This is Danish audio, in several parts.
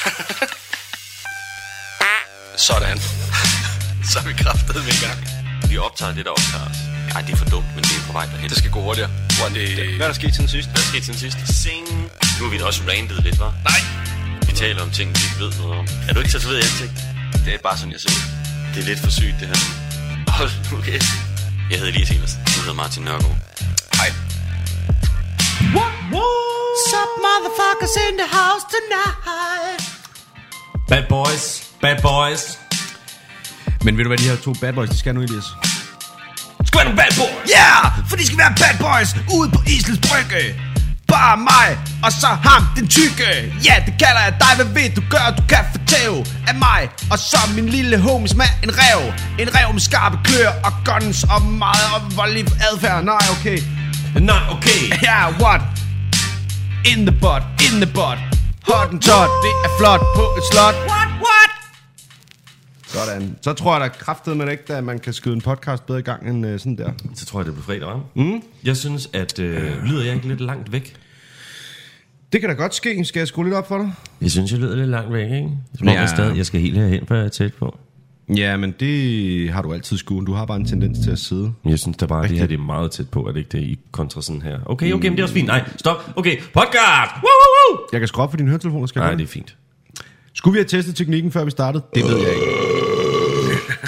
Sådan. Så er vi kraftet med i gang. Vi optager det, der optager os. Ej, det er for dumt, men det er på vej derhen. Det skal gå hurtigere. One Det-. Hvad er der sket siden sidst? Hvad skete siden sidst? Sing. Nu er vi da også randet lidt, hva'? Nej. Vi taler om ting, vi ikke ved noget om. Er du ikke tatoveret i ansigt? Det er bare sådan, jeg ser ud. Det er lidt for sygt, det her. Hold nu kæft. Jeg hedder Elias Evers. Du hedder Martin Nørgaard. Hej. Sup, motherfuckers in the house tonight. Bad boys, bad boys. Men ved du hvad, de her to bad boys, de skal nu, Elias? Skal være nogle bad boys. Yeah, for de skal være bad boys ude på Isles Brygge. Bare mig, og så ham, den tykke. Ja, det kalder jeg dig, hvad ved du gør, du kan fortæve af mig. Og så min lille homies med en rev. En rev med skarpe klør og guns og meget og voldelig adfærd. Nej, okay. Nej, okay. Ja, yeah, what? In the butt, in the butt. Hot and tot, det er flot på et slot. What, what? Sådan. Så tror jeg da kraftet man ikke, at man kan skyde en podcast bedre i gang end uh, sådan der. Så tror jeg, det bliver fredag, hva'? Mm. Jeg synes, at... Øh, lyder jeg ikke lidt langt væk? Det kan da godt ske. Skal jeg skrue lidt op for dig? Jeg synes, jeg lyder lidt langt væk, ikke? Som om Ja. jeg, stadig, jeg skal helt herhen, før jeg er tæt på. Ja, men det har du altid skuen. Du har bare en tendens til at sidde. Jeg synes da bare, at det her det er meget tæt på, at det ikke det er i kontra sådan her. Okay, okay, men det er også fint. Nej, stop. Okay, podcast! Woo! Jeg kan skrue op for dine høretelefoner, skal jeg Nej, gøre det er fint. Skulle vi have testet teknikken, før vi startede? Det ved jeg ikke.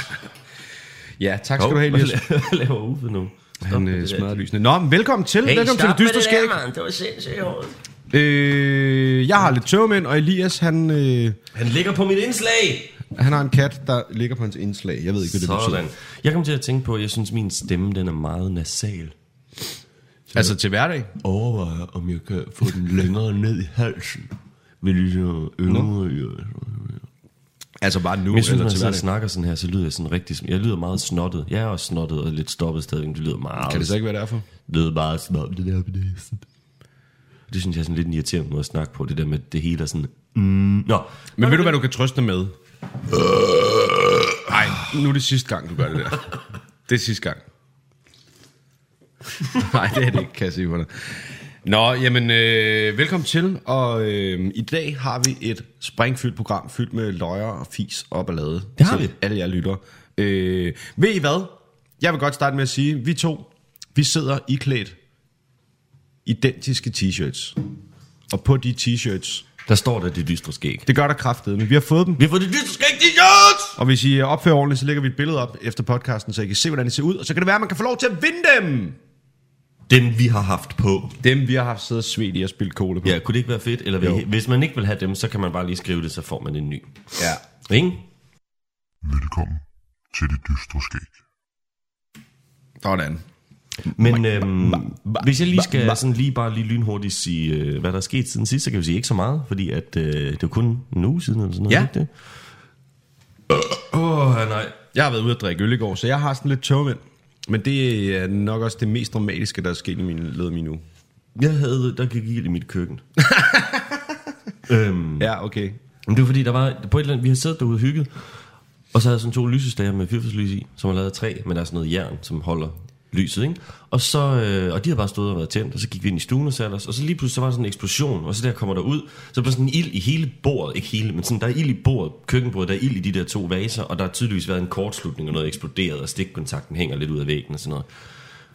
ja, tak skal du have, Elias. Hvad laver Uffe nu? Stop Han med øh, det der. smadrer lysene. Nå, men velkommen til. Hey, velkommen til det med dystre skæg. mand. Det var sindssygt hårdt. Øh, jeg har lidt tøvmænd, og Elias, han, øh, Han ligger på mit indslag. han har en kat, der ligger på hans indslag. Jeg ved ikke, hvad det Sådan. betyder. Jeg kom til at tænke på, at jeg synes, min stemme den er meget nasal. Altså til hverdag? Overvejer, om jeg kan få den længere ned i halsen. Ved ligesom øvre Altså bare nu, Men jeg synes, når eller jeg til hverdag? snakker sådan her, så lyder jeg sådan rigtig... som- Jeg lyder meget snottet. Jeg er også snottet og lidt stoppet stadigvæk. men Det lyder meget... Kan det så ikke være derfor? Det lyder meget som om det der på næsen. Det synes jeg er sådan lidt en irriterende måde at snakke på. Det der med, det hele er sådan... Mm. Nå, Men ved du, hvad du kan trøste med? Nej, nu er det sidste gang, du gør det der. Det er sidste gang. Nej, det er det ikke, kan jeg sige for dig. Nå, jamen, øh, velkommen til, og øh, i dag har vi et springfyldt program, fyldt med løjer og fis og ballade. Det har vi. alle jer lytter. Øh, ved I hvad? Jeg vil godt starte med at sige, vi to, vi sidder iklædt identiske t-shirts. Og på de t-shirts, der står der det dystre skæg. det gør der kraftet, men vi har fået dem. Vi har fået det dystre skæg t-shirts! Og hvis I opfører ordentligt, så lægger vi et billede op efter podcasten, så I kan se, hvordan det ser ud. Og så kan det være, at man kan få lov til at vinde dem. Dem, vi har haft på. Dem, vi har haft siddet og svedt i at spille cola på. Ja, kunne det ikke være fedt? Eller Jo. vil, hvis man ikke vil have dem, så kan man bare lige skrive det, så får man en ny. ja. Ikke? Velkommen til det dystre skæg. Sådan. Men øhm, hvis jeg lige skal sådan lige bare lige lynhurtigt sige, øh, hvad der er sket siden sidst, så kan vi sige ikke så meget, fordi at, øh, det er kun en uge siden eller sådan noget. Ja. Ikke det? Åh, oh, nej. Jeg har været ude at drikke øl i går, så jeg har sådan lidt tørvind. Men det er nok også det mest dramatiske, der er sket i min led min uge. Jeg havde, der gik ild i mit køkken. øhm, Ja, okay. men det var fordi, der var på et eller andet, vi havde siddet derude og hygget, og så havde jeg sådan to lysestager med fyrfadslys i, som var lavet af træ, men der er sådan noget jern, som holder lyset, ikke? Og så, øh, og de havde bare stået og været tændt, og så gik vi ind i stuen og satte os, og så lige pludselig så var der sådan en eksplosion, og så der kommer der ud, så blev sådan en ild i hele bordet, ikke hele, men sådan, der er ild i bordet, køkkenbordet, der er ild i de der to vaser, og der har tydeligvis været en kortslutning, og noget eksploderet, og stikkontakten hænger lidt ud af væggen og sådan noget.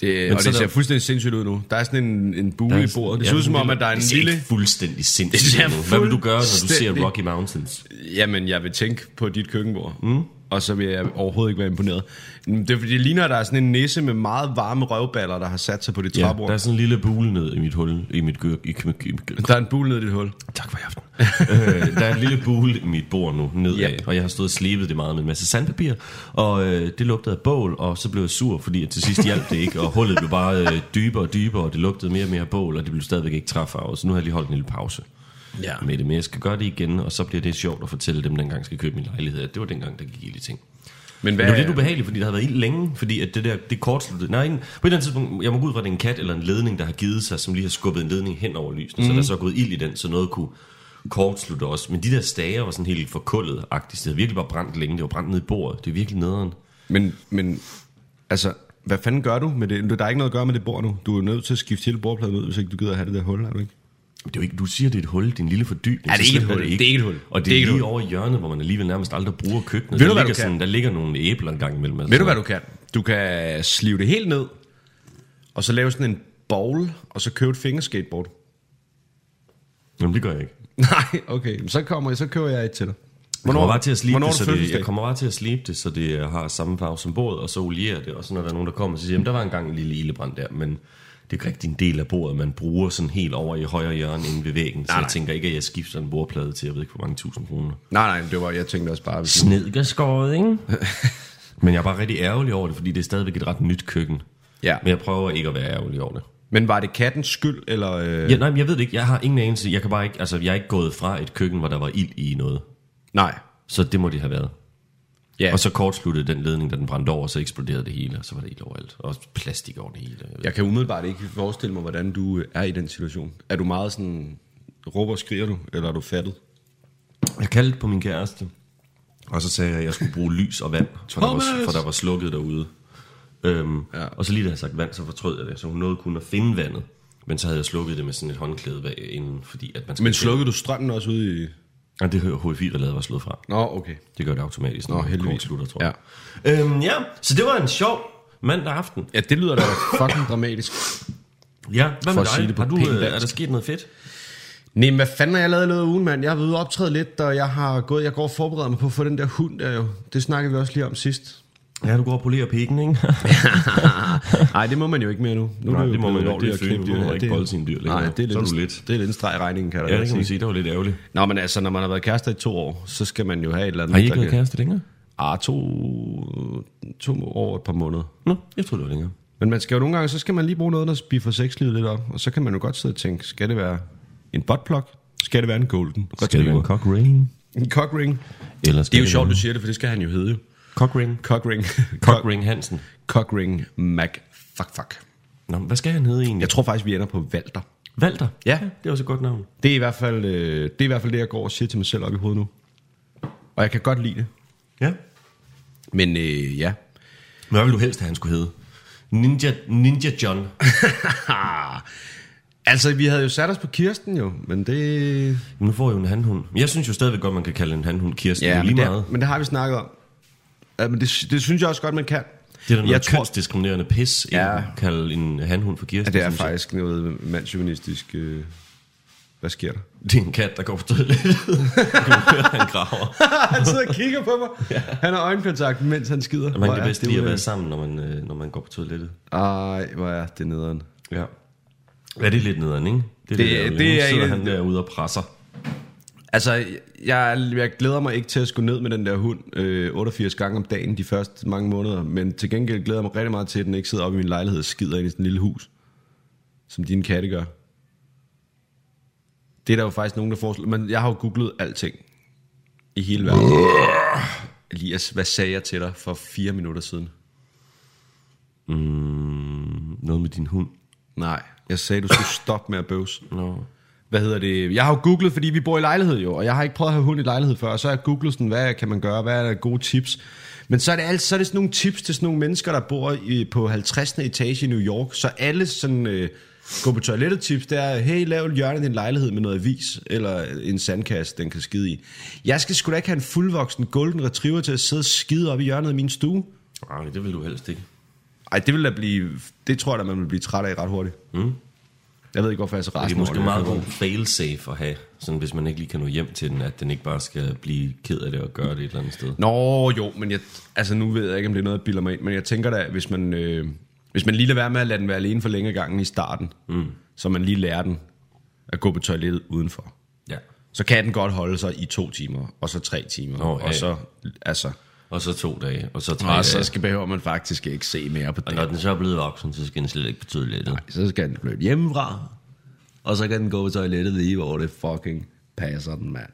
Det, Men og det ser der- fuldstændig sindssygt ud nu. Der er sådan en, en bue Der i bordet. Det ja, ser ud som om, at der er en det lille... ikke fuldstændig Det sindssygt ud nu. Hvad vil du gøre, når du ser Rocky Mountains? Jamen, jeg vil tænke på dit køkkenbord. Mm. Og så vil jeg overhovedet ikke være imponeret. Det, er fordi, det ligner, at der er sådan en næse med meget varme røvballer, der har sat sig på det Ja, træbord. der er sådan en lille bule ned i mit hul, i mit gør, i, i, i, der er en bule ned i dit hul. Tak for i aften. øh, der er en lille bule i mit bord nu, nedad, Yep. og jeg har stået og slebet det meget med en masse sandpapir, og øh, det lugtede af bål, og så blev jeg sur, fordi til sidst hjalp det ikke, og hullet blev bare øh, dybere og dybere, og det lugtede mere og mere af bål, og det blev stadigvæk ikke træfarvet, så nu har jeg lige holdt en lille pause Ja. med det, men jeg skal gøre det igen, og så bliver det sjovt at fortælle dem, der engang skal købe min lejlighed, at det var dengang, der gik ild i ting. Men Men hvad, det var lidt ubehageligt, fordi der har været ild længe, fordi at det der, det kortsluttede. Nej, på et eller andet tidspunkt, jeg må gå ud fra, at det er en kat eller en ledning, der har givet sig, som lige har skubbet en ledning hen over lysene, mm. så der er så gået ild i den, så noget kunne kortslutte også. Men de der stager var sådan helt forkullet agtigt Det havde virkelig bare brændt længe. Det var brændt ned i bordet. Det er virkelig nederen. Men, men altså, hvad fanden gør du med det? Der er ikke noget at gøre med det bord nu. Du er nødt til at skifte hele bordpladen ud, hvis ikke du gider have det der hul, er du ikke? Det er jo ikke, du siger, det er et hul, det er en lille fordybning. Ja, det er så ikke et hul. Det er ikke et hul. Og det, Det er ikke lige hul. over i hjørnet, hvor man alligevel nærmest aldrig bruger køkkenet. Ved der, du, ligger du kan? sådan, der ligger nogle æbler en gang imellem. Altså. Ved du, hvad du kan? Du kan slive det helt ned, og så lave sådan en bowl, og så købe et fingerskateboard. Jamen, det gør jeg ikke. Nej, okay. Men så, kommer, så køber jeg et til dig. Jeg kommer bare til at slibe hvornår det, så det, jeg kommer bare til at slibe det, så det har samme farve som bordet, og så oliere det, og så når der er nogen, der kommer og siger, jamen der var engang en lille ildebrand der, men det er ikke rigtig en del af bordet, man bruger sådan helt over i højre hjørne inde ved væggen, så Nej, jeg nej. tænker ikke, at jeg skifter en bordplade til, jeg ved ikke, hvor mange tusind kroner. Nej, nej, det var, jeg tænkte også bare... Hvis Snedkerskåret, ikke? men jeg er bare rigtig ærgerlig over det, fordi det er stadigvæk et ret nyt køkken. Ja. Men jeg prøver ikke at være ærgerlig over det. Men var det kattens skyld, eller... Øh... Ja, nej, men jeg ved det ikke. Jeg har ingen anelse. Jeg kan bare ikke, altså, jeg er ikke gået fra et køkken, hvor der var ild i noget. Nej. Så det må det have været. Ja. Og så kortsluttede den ledning, da den brændte over, så eksploderede det hele, og så var det ild overalt. Og også plastik over det hele. Jeg. Jeg kan umiddelbart ikke forestille mig, hvordan du øh, er i den situation. Er du meget sådan... Råber og skriger du, eller er du fattet? Jeg kaldte på min kæreste, og så sagde jeg, at jeg skulle bruge lys og vand, for, der var, for der var slukket derude. Øhm, Ja. Og så lige da jeg sagt vand, så fortrød jeg det, så hun nåede kun at finde vandet. Men så havde jeg slukket det med sådan et håndklæde bag inden, fordi at man. Men slukkede du strømmen også ude i... Ja, det hører HFI, der lavede var slået fra. Nå, okay. Det gør det automatisk, Nå, når heldigvis. kort slutter, tror jeg. Ja. Øhm, ja, så det var en sjov mandag aften. Ja, det lyder da fucking dramatisk. Ja, hvad med dig? Har du, øh, er der sket noget fedt? Nej, hvad fanden har jeg lavet i løbet af ugen, mand? Jeg har været ude og optræde lidt, og jeg har gået, jeg går og forbereder mig på at få den der hund der jo. Det snakkede vi også lige om sidst. Ja, du går og polerer pikken, ikke? Nej, det må man jo ikke mere nu. nu Nej, jo det må man jo ikke. Det er klippe Nu må man ikke Det- bolde sine dyr længere. Nej, det er, Så er lidt, lidt. Det er lidt en streg i regningen, kan der Ja, det kan man sige. Det var lidt ærgerligt. Nå, men altså, når man har været kærester i to år, så skal man jo have et eller andet... Har I ikke været kan- kæreste længere? Ah, to, to år og et par måneder. Nå, jeg troede, det var længere. Men man skal jo nogle gange, så skal man lige bruge noget, der spiffer sexlivet lidt op. Og så kan man jo godt sidde og tænke, skal det være en buttplug? Skal det være en golden? Skal det være en cock ring? en cock ring? Eller Det er jo sjovt, du siger det, for det skal han jo hedde jo. Cock ring? Cock ring. Cock ring Hansen. Cock ring Mac. Fuck, fuck. Nå, hvad skal han hedde egentlig? Jeg tror faktisk, vi ender på Valter. Walter. Ja. Det er også et godt navn. Det er, i hvert fald, øh, det er i hvert fald det, jeg går og siger til mig selv op i hovedet nu. Og jeg kan godt lide det. Ja. Men øh, ja. Hvad vil du helst, at han skulle hedde? Ninja, Ninja John. Altså, vi havde jo sat os på Kirsten jo, men det... Nu får jo en handhund. Jeg synes jo stadigvæk godt, man kan kalde en handhund Kirsten. Ja, lige men, meget. det, men det har vi snakket om. Ja, men det, det synes jeg også godt, man kan. Det er da noget jeg tror, kønsdiskriminerende pis, Ja. ja. at kalde en handhund for Kirsten. at det er synes jeg. faktisk noget mandsjuvenistisk... Øh, hvad sker der? Det er en kat, der går på toilettet. han graver. han sidder og kigger på mig. Ja. Han har øjenkontakt, mens han skider. Man Hvor kan er bedst det lide at være sammen, når man, øh, når man går på toilettet. Ej, hvor er det nederen. Ja. Ja, det er lidt nederen, ikke? Det, Det- lidt ærgerligt. det Nu er sidder han derude og presser. Altså, jeg, jeg glæder mig ikke til at skulle ned med den der hund øh, 88 gange om dagen de første mange måneder, men til gengæld glæder jeg mig rigtig meget til, at den ikke sidder oppe i min lejlighed og skider ind i sådan en lille hus, som dine katte gør. Det er der jo faktisk nogen, der foreslår, men jeg har jo googlet alting i hele verden. Elias, hvad sagde jeg til dig for fire minutter siden? Mm, noget med din hund. Nej, jeg sagde, du skulle stoppe med at bøvse. Nå. Hvad hedder det? Jeg har jo googlet, fordi vi bor i lejlighed jo, og jeg har ikke prøvet at have hund i lejlighed før, og så har jeg googlet sådan, hvad kan man gøre, hvad er der gode tips. Men så er det, alt, så er det sådan nogle tips til sådan nogle mennesker, der bor i, på 50. etage i New York, så alle sådan øh, gå på toilettet tips, det er, hey, lav et hjørne i din lejlighed med noget avis, eller en sandkasse, den kan skide i. Jeg skal sgu da ikke have en fuldvoksen golden retriever til at sidde og skide op i hjørnet af min stue. Ej, det vil du helst ikke. Ej, det vil da blive, det tror jeg da, man vil blive træt af ret hurtigt. Mm. Jeg ved ikke, hvorfor jeg er så Det rasende er måske meget Jeg god fail-safe at have, sådan hvis man ikke lige kan nå hjem til den, at den ikke bare skal blive ked af det og gøre det et eller andet sted. Nå jo, men jeg, altså nu ved jeg ikke, om det er noget, der bilder mig ind, men jeg tænker da, hvis man, øh, hvis man lige lader være med at lade den være alene for længe gangen i starten, mm. så man lige lærer den at gå på toilettet udenfor, Ja. så kan den godt holde sig i to timer, og så tre timer, Nå, og ja. så, altså, Og så to dage, og så tre og dage. så skal, behøver man faktisk ikke se mere på Og det. når den så er blevet voksen, så skal den slet ikke på toilettet. Så skal den flytte hjemmefra, og så kan den gå på toilettet lige, hvor det fucking passer den, mand.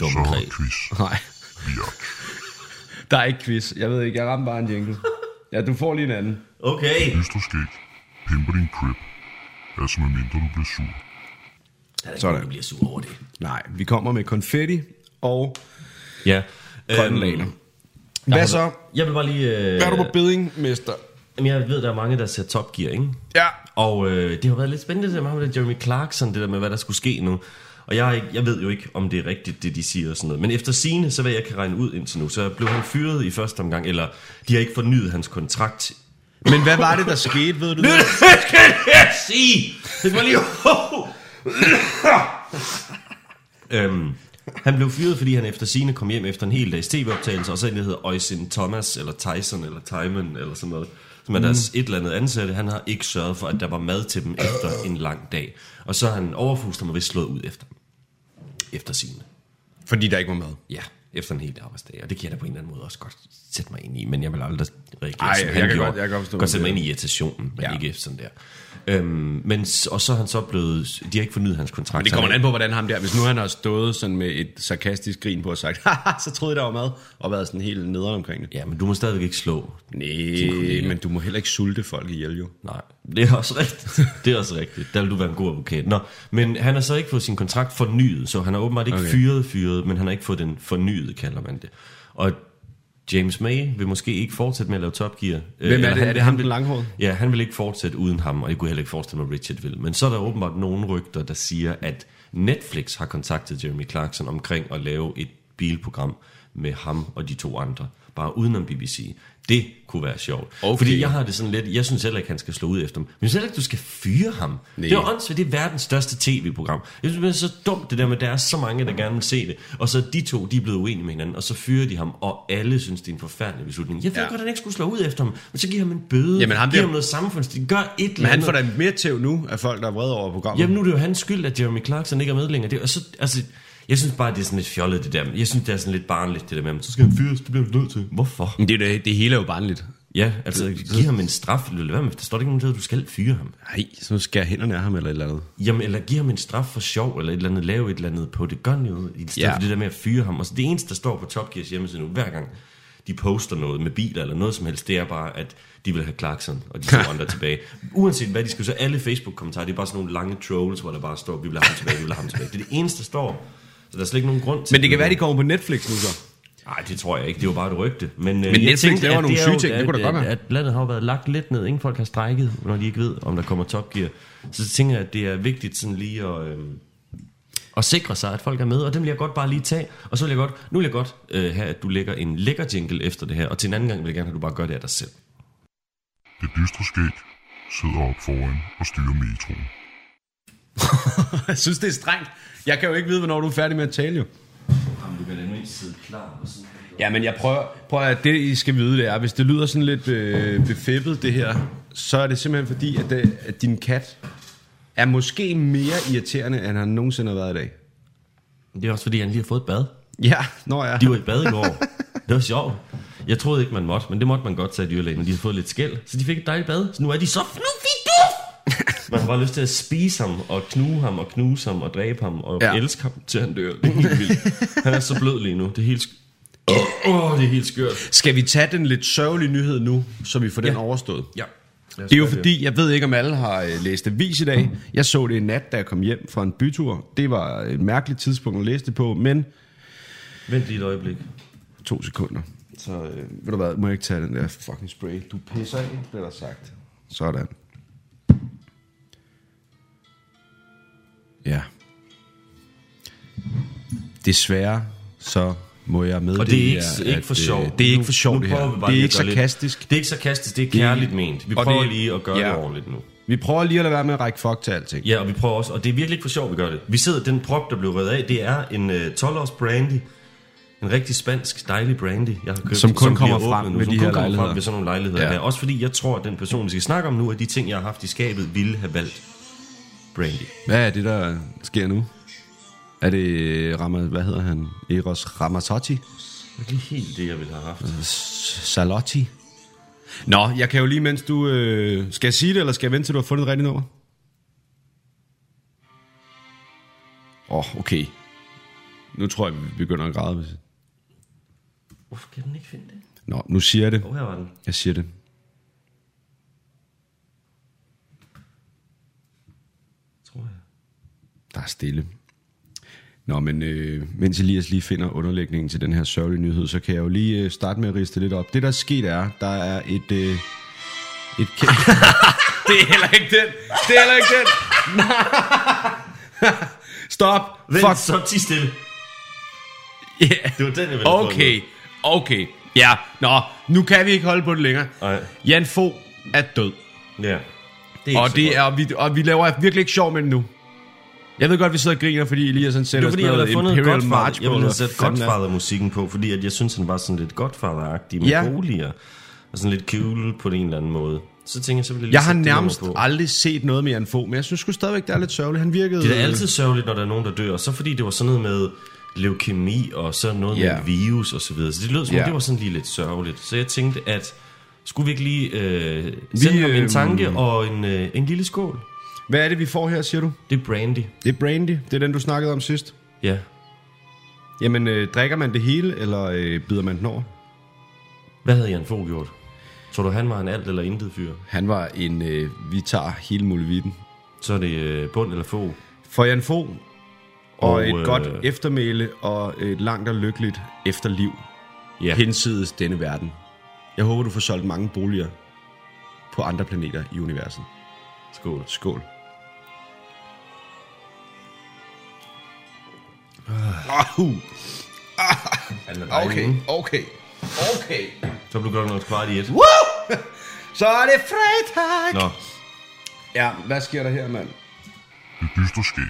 Dum Så er der quiz. Nej, der er ikke quiz. Jeg ved ikke, jeg ramte bare en jingle. Ja, du får lige en anden. Okay. Dystro skæg. Pimper din crib. Altså med mindre du bliver sur. Sådan. Sådan. Du bliver sur over det. Nej, vi kommer med konfetti og Ja. Grønne Øhm. Hvad så? Jeg vil bare lige... Øh, Hvad er du på beding, mester? Jamen, jeg ved, der er mange, der ser Top Gear, ikke? Ja. Og øh, det har været lidt spændende, det der med Jeremy Clarkson, det der med, hvad der skulle ske nu. Og jeg, jeg ved jo ikke, om det er rigtigt, det de siger og sådan noget. Men efter sine, så hvad jeg kan regne ud indtil nu, så blev han fyret i første omgang, eller de har ikke fornyet hans kontrakt. Men hvad var det, der skete, ved du det? Hvad skal jeg sige? Det var lige... øhm, han blev fyret, fordi han efter sine kom hjem efter en hel dags tv-optagelse, og så en, der hedder Øjsin Thomas, eller Tyson, eller Timon, eller sådan noget, som er deres et eller andet ansatte. Han har ikke sørget for, at der var mad til dem efter en lang dag. Og så har han overfuster mig vist slået ud efter. Efter sine. Fordi der ikke var mad. Ja, efter en hel arbejdsdag. Og det kan jeg da på en eller anden måde også godt sætte mig ind i. Men jeg vil aldrig reagere, Ej, som jeg han kan gjorde. godt- jeg kan godt godt sætte mig ind i irritationen, men Ja. ikke sådan der. Øhm, men, og så er han så blevet... De har ikke fornyet hans kontrakt. Men det kommer an på, hvordan ham der, hvis nu han har stået sådan med et sarkastisk grin på og sagt, så troede jeg, der var mad, og været sådan helt nederen omkring det. Ja, men du må stadigvæk ikke slå. Nej, men du må heller ikke sulte folk ihjel, jo. Nej, det er også rigtigt. Det er også rigtigt. Der vil du være en god advokat. Nå, men han har så ikke fået sin kontrakt fornyet, så han har åbenbart ikke Okay. fyret fyret, men han har ikke fået den fornyet, kalder man det. Og James May vil måske ikke fortsætte med at lave Top Gear. Øh, Hvem er eller det? Er det ham, den langhårede? Ja, han vil ikke fortsætte uden ham, og jeg kunne heller ikke forestille mig, at Richard vil. Men så er der åbenbart nogle rygter, der siger, at Netflix har kontaktet Jeremy Clarkson omkring at lave et bilprogram med ham og de to andre. Bare udenom BBC. Det kunne være sjovt. Okay. Fordi jeg har det sådan lidt, jeg synes heller ikke, han skal slå ud efter dem. Men jeg synes heller ikke, du skal fyre ham. Nej. Det er åndssvagt, det er verdens største tv-program. Jeg synes, det er så dumt det der med, at der er så mange, der gerne vil se det. Og så de to, de er blevet uenige med hinanden, og så fyrer de ham, og alle synes, det er en forfærdelig beslutning. Jeg ved Ja. godt, at han ikke skulle slå ud efter ham, men så giv ham en bøde. Jamen, ham giv der- ham noget samfunds. Gør et eller Men han andet. får da mere tæv nu af folk, der er vrede over programmet. Jamen nu er det jo hans skyld, at Jeremy Clarkson ikke er med længere. Det, og så, altså, jeg synes bare, det er sådan lidt fjollet, det der. Jeg synes, det er sådan lidt barnligt, det der med, "Men så skal han fyres, det bliver du nødt til. Hvorfor? Men det, er det, det hele er jo barnligt. Ja, altså, giv ham en straf. Lad være med, der står der ikke nogen til, at du skal fyre ham. Nej, så skærer hænderne af ham eller et eller andet. Jamen, eller giv ham en straf for sjov, eller et eller andet, lave et eller andet på det. Gør noget, i stedet Ja. ja. for det der med at fyre ham. Og så det eneste, der står på Top Gears hjemmeside nu, hver gang de poster noget med biler eller noget som helst, det er bare, at de vil have Clarkson og de to andre tilbage. Uanset hvad de skal, så alle Facebook-kommentarer, det er bare sådan nogle lange trolls, hvor der bare står, vi vil have ham tilbage, vi vil have ham tilbage. Det er det eneste, der står. Så der er slet ikke nogen grund til Men det kan være, de kommer på Netflix nu så. Nej, det tror jeg ikke. Det er jo bare et rygte. Men, Men Netflix laver nogle syge ting. Det kunne da godt at, være. at landet har jo været lagt lidt ned. Ingen folk har strækket, når de ikke ved, om der kommer Top Gear. Så tænker jeg, at det er vigtigt sådan lige at, øhm, at sikre sig, at folk er med. Og dem vil jeg godt bare lige tage. Og så vil jeg godt, nu vil jeg godt øh, have, at du lægger en lækker jingle efter det her. Og til en anden gang vil jeg gerne have, at du bare gør det af dig selv. Det dystre skæg sidder op foran og styrer metroen. Jeg synes, det er strengt. Jeg kan jo ikke vide, hvornår du er færdig med at tale, jo. Jamen, du kan da nu ikke sidde klar og sådan Ja, men jeg prøver, prøver at det, I skal vide, det er, hvis det lyder sådan lidt øh, befippet, det her, så er det simpelthen fordi, at, det, at din kat er måske mere irriterende, end han nogensinde har været i dag. Det er også fordi, han lige har fået et bad. Ja, når jeg... De var i bad i går. Det var sjovt. Jeg troede ikke, man måtte, men det måtte man godt, sagde dyrlægen, og de har fået lidt skæld. Så de fik et dejligt bad. Så nu er de så fluffy Man har bare lyst til at spise ham, og knuge ham, og knuse ham, og dræbe ham, og Ja. elske ham, til han dør. Det er helt vildt. Han er så blød lige nu. Det er helt, sk- Åh, oh, det er helt skørt. Skal vi tage den lidt sørgelige nyhed nu, så vi får den Ja. overstået? Ja. Det er jo fordi, jeg ved ikke om alle har øh, læst avis i dag. Jeg så det i nat, da jeg kom hjem fra en bytur. Det var et mærkeligt tidspunkt at læse det på, men Vent lige et øjeblik. to sekunder. Så øh, ved du hvad, må jeg ikke tage den der fucking spray. Du pisser af, bliver der sagt. Sådan. Ja. Desværre, så må jeg med Og det er ikke, ikke for sjov. Det er ikke for sjov, det her. vi bare Det er ikke at lidt- sarkastisk. Det er ikke sarkastisk, det er kærligt ment. Vi og prøver det- lige at gøre ja. det ordentligt nu. Vi prøver lige at lade være med at række fuck til alting. Ja, og vi prøver også, og det er virkelig ikke for sjovt, vi gør det. Vi sidder, den prop, der blev reddet af, det er en uh, 12-års brandy. En rigtig spansk, dejlig brandy, jeg har købt. Som kun kommer bliver frem nu, ved som de kun her kommer lejligheder. Frem ved sådan nogle lejligheder Ja. her. Også fordi jeg tror, at den person, vi skal snakke om nu, er de ting, jeg har haft i skabet, ville have valgt brandy. Hvad er det, der sker nu? Er det, Rama, hvad hedder han? Eros Ramazzotti? Det er lige helt det, jeg ville have haft. Salotti? Nå, jeg kan jo lige, mens du... Øh, skal jeg sige det, eller skal jeg vente til, du har fundet et rigtigt nummer? Åh, oh, okay. Nu tror jeg, vi begynder at græde. hvis- Hvorfor kan den ikke finde det? Nå, nu siger jeg det. Åh, oh, her var den. Jeg siger det. Tror jeg. Der er stille. Nå, men øh, mens Elias lige finder underlægningen til den her sørgelige nyhed, så kan jeg jo lige øh, starte med at riste lidt op. Det, der er sket, er, der er et, øh, Et kæmpe... det er heller ikke den. Det er heller ikke den. Stop. Vent, Fuck. så ti stille. Yeah. Det var den, jeg ville Okay. Okay. Ja. Nå, nu kan vi ikke holde på det længere. Nej. Jan Fo er død. Ja. Det er Og, det er, og, vi, og vi laver virkelig ikke sjov med det nu. Jeg ved godt, vi sidder og griner, fordi Elias han Det sætter fordi, jeg ville have fundet Imperial. March Jeg ville er. Godfather-musikken på, fordi at jeg synes, han var sådan lidt Godfather-agtig med Ja. boliger. Og sådan lidt cool på en eller anden måde. Så tænker jeg, så vil jeg lige Jeg har sætte det nærmest aldrig set noget med Jan Fo, men jeg synes sgu stadigvæk, det er lidt sørgeligt. Han virkede... Det er altid sørgeligt, når der er nogen, der dør. Og så fordi det var sådan noget med leukemi og så noget Ja. med virus og så videre. Så det lød som om, Ja. det var sådan lige lidt sørgeligt. Så jeg tænkte, at skulle vi ikke lige øh, sende ham øh, en tanke og en, øh, en lille skål? Hvad er det, vi får her, siger du? Det er brandy. Det er brandy. Det er den, du snakkede om sidst. Ja. Jamen, øh, drikker man det hele, eller øh, bider man den over? Hvad havde Jan Fogh gjort? Tror du, han var en alt eller intet fyr? Han var en, øh, vi tager hele muligheden. Så er det øh, bund eller få. For Jan Fo, og, og Og, et øh, godt eftermæle, og et langt og lykkeligt efterliv, Ja. hensides denne verden. Jeg håber, du får solgt mange boliger på andre planeter i universet. Skål. Skål. Uh, dejlig, ikke? okay, okay. Så blev klokken også kvart i et. Så er det fredag! Nå, Ja, hvad sker der her, mand? Det dystre skæg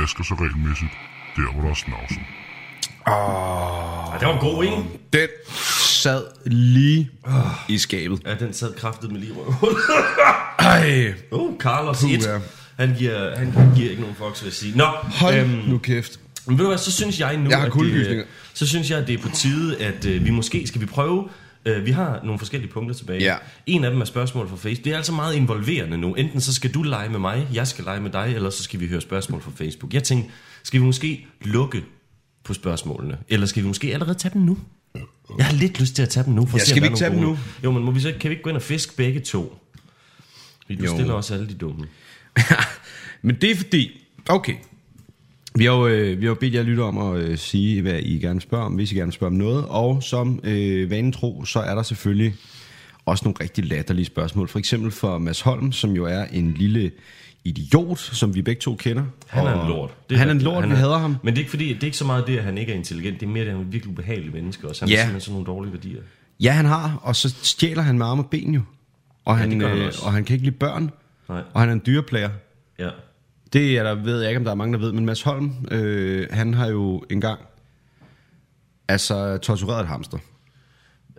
vasker sig regelmæssigt der, hvor der er snavsen. ja, det var god, ikke? Den sad lige i skabet. Ja, den sad kraftet med lige røven. Ej, Oh, Carlos Puh, 1. ja. Han giver, han giver ikke nogen fucks, vil jeg sige. Nå, hold øhm, nu kæft. Men ved du hvad, så synes jeg nu, Jeg har at det, så synes jeg, at det er på tide, at øh, vi måske skal vi prøve. Øh, vi har nogle forskellige punkter tilbage. Ja. En af dem er spørgsmål fra Facebook. Det er altså meget involverende nu. Enten så skal du lege med mig, jeg skal lege med dig, eller så skal vi høre spørgsmål fra Facebook. Jeg tænkte, skal vi måske lukke på spørgsmålene? Eller skal vi måske allerede tage dem nu? Jeg har lidt lyst til at tage dem nu. For Ja, skal vi ikke tage dem gode. Jo, men må vi så, kan vi ikke gå ind og fiske begge to? Fordi du Jo. stiller også alle de dumme. Men det er fordi... Okay. Vi har jo, øh, vi har bedt jer lytte om at øh, sige, hvad I gerne spørger om, hvis I gerne spørger om noget. Og som øh, vanen tro, så er der selvfølgelig også nogle rigtig latterlige spørgsmål. For eksempel for Mads Holm, som jo er en lille idiot, som vi begge to kender. Han er en lort. han er en lort, Han vi er- hader ham. Men det er ikke fordi, det er ikke så meget det, at han ikke er intelligent. Det er mere, at han er en virkelig ubehagelig menneske også. Han Ja. har simpelthen sådan nogle dårlige værdier. Ja, han har, og så stjæler han med arme og ben jo. Og, han, det gør han øh, og han kan ikke lide børn, Nej. og han er en dyreplager. Ja. Det er der, ved jeg ikke, om der er mange, der ved, men Mads Holm, øh, han har jo engang altså tortureret et hamster.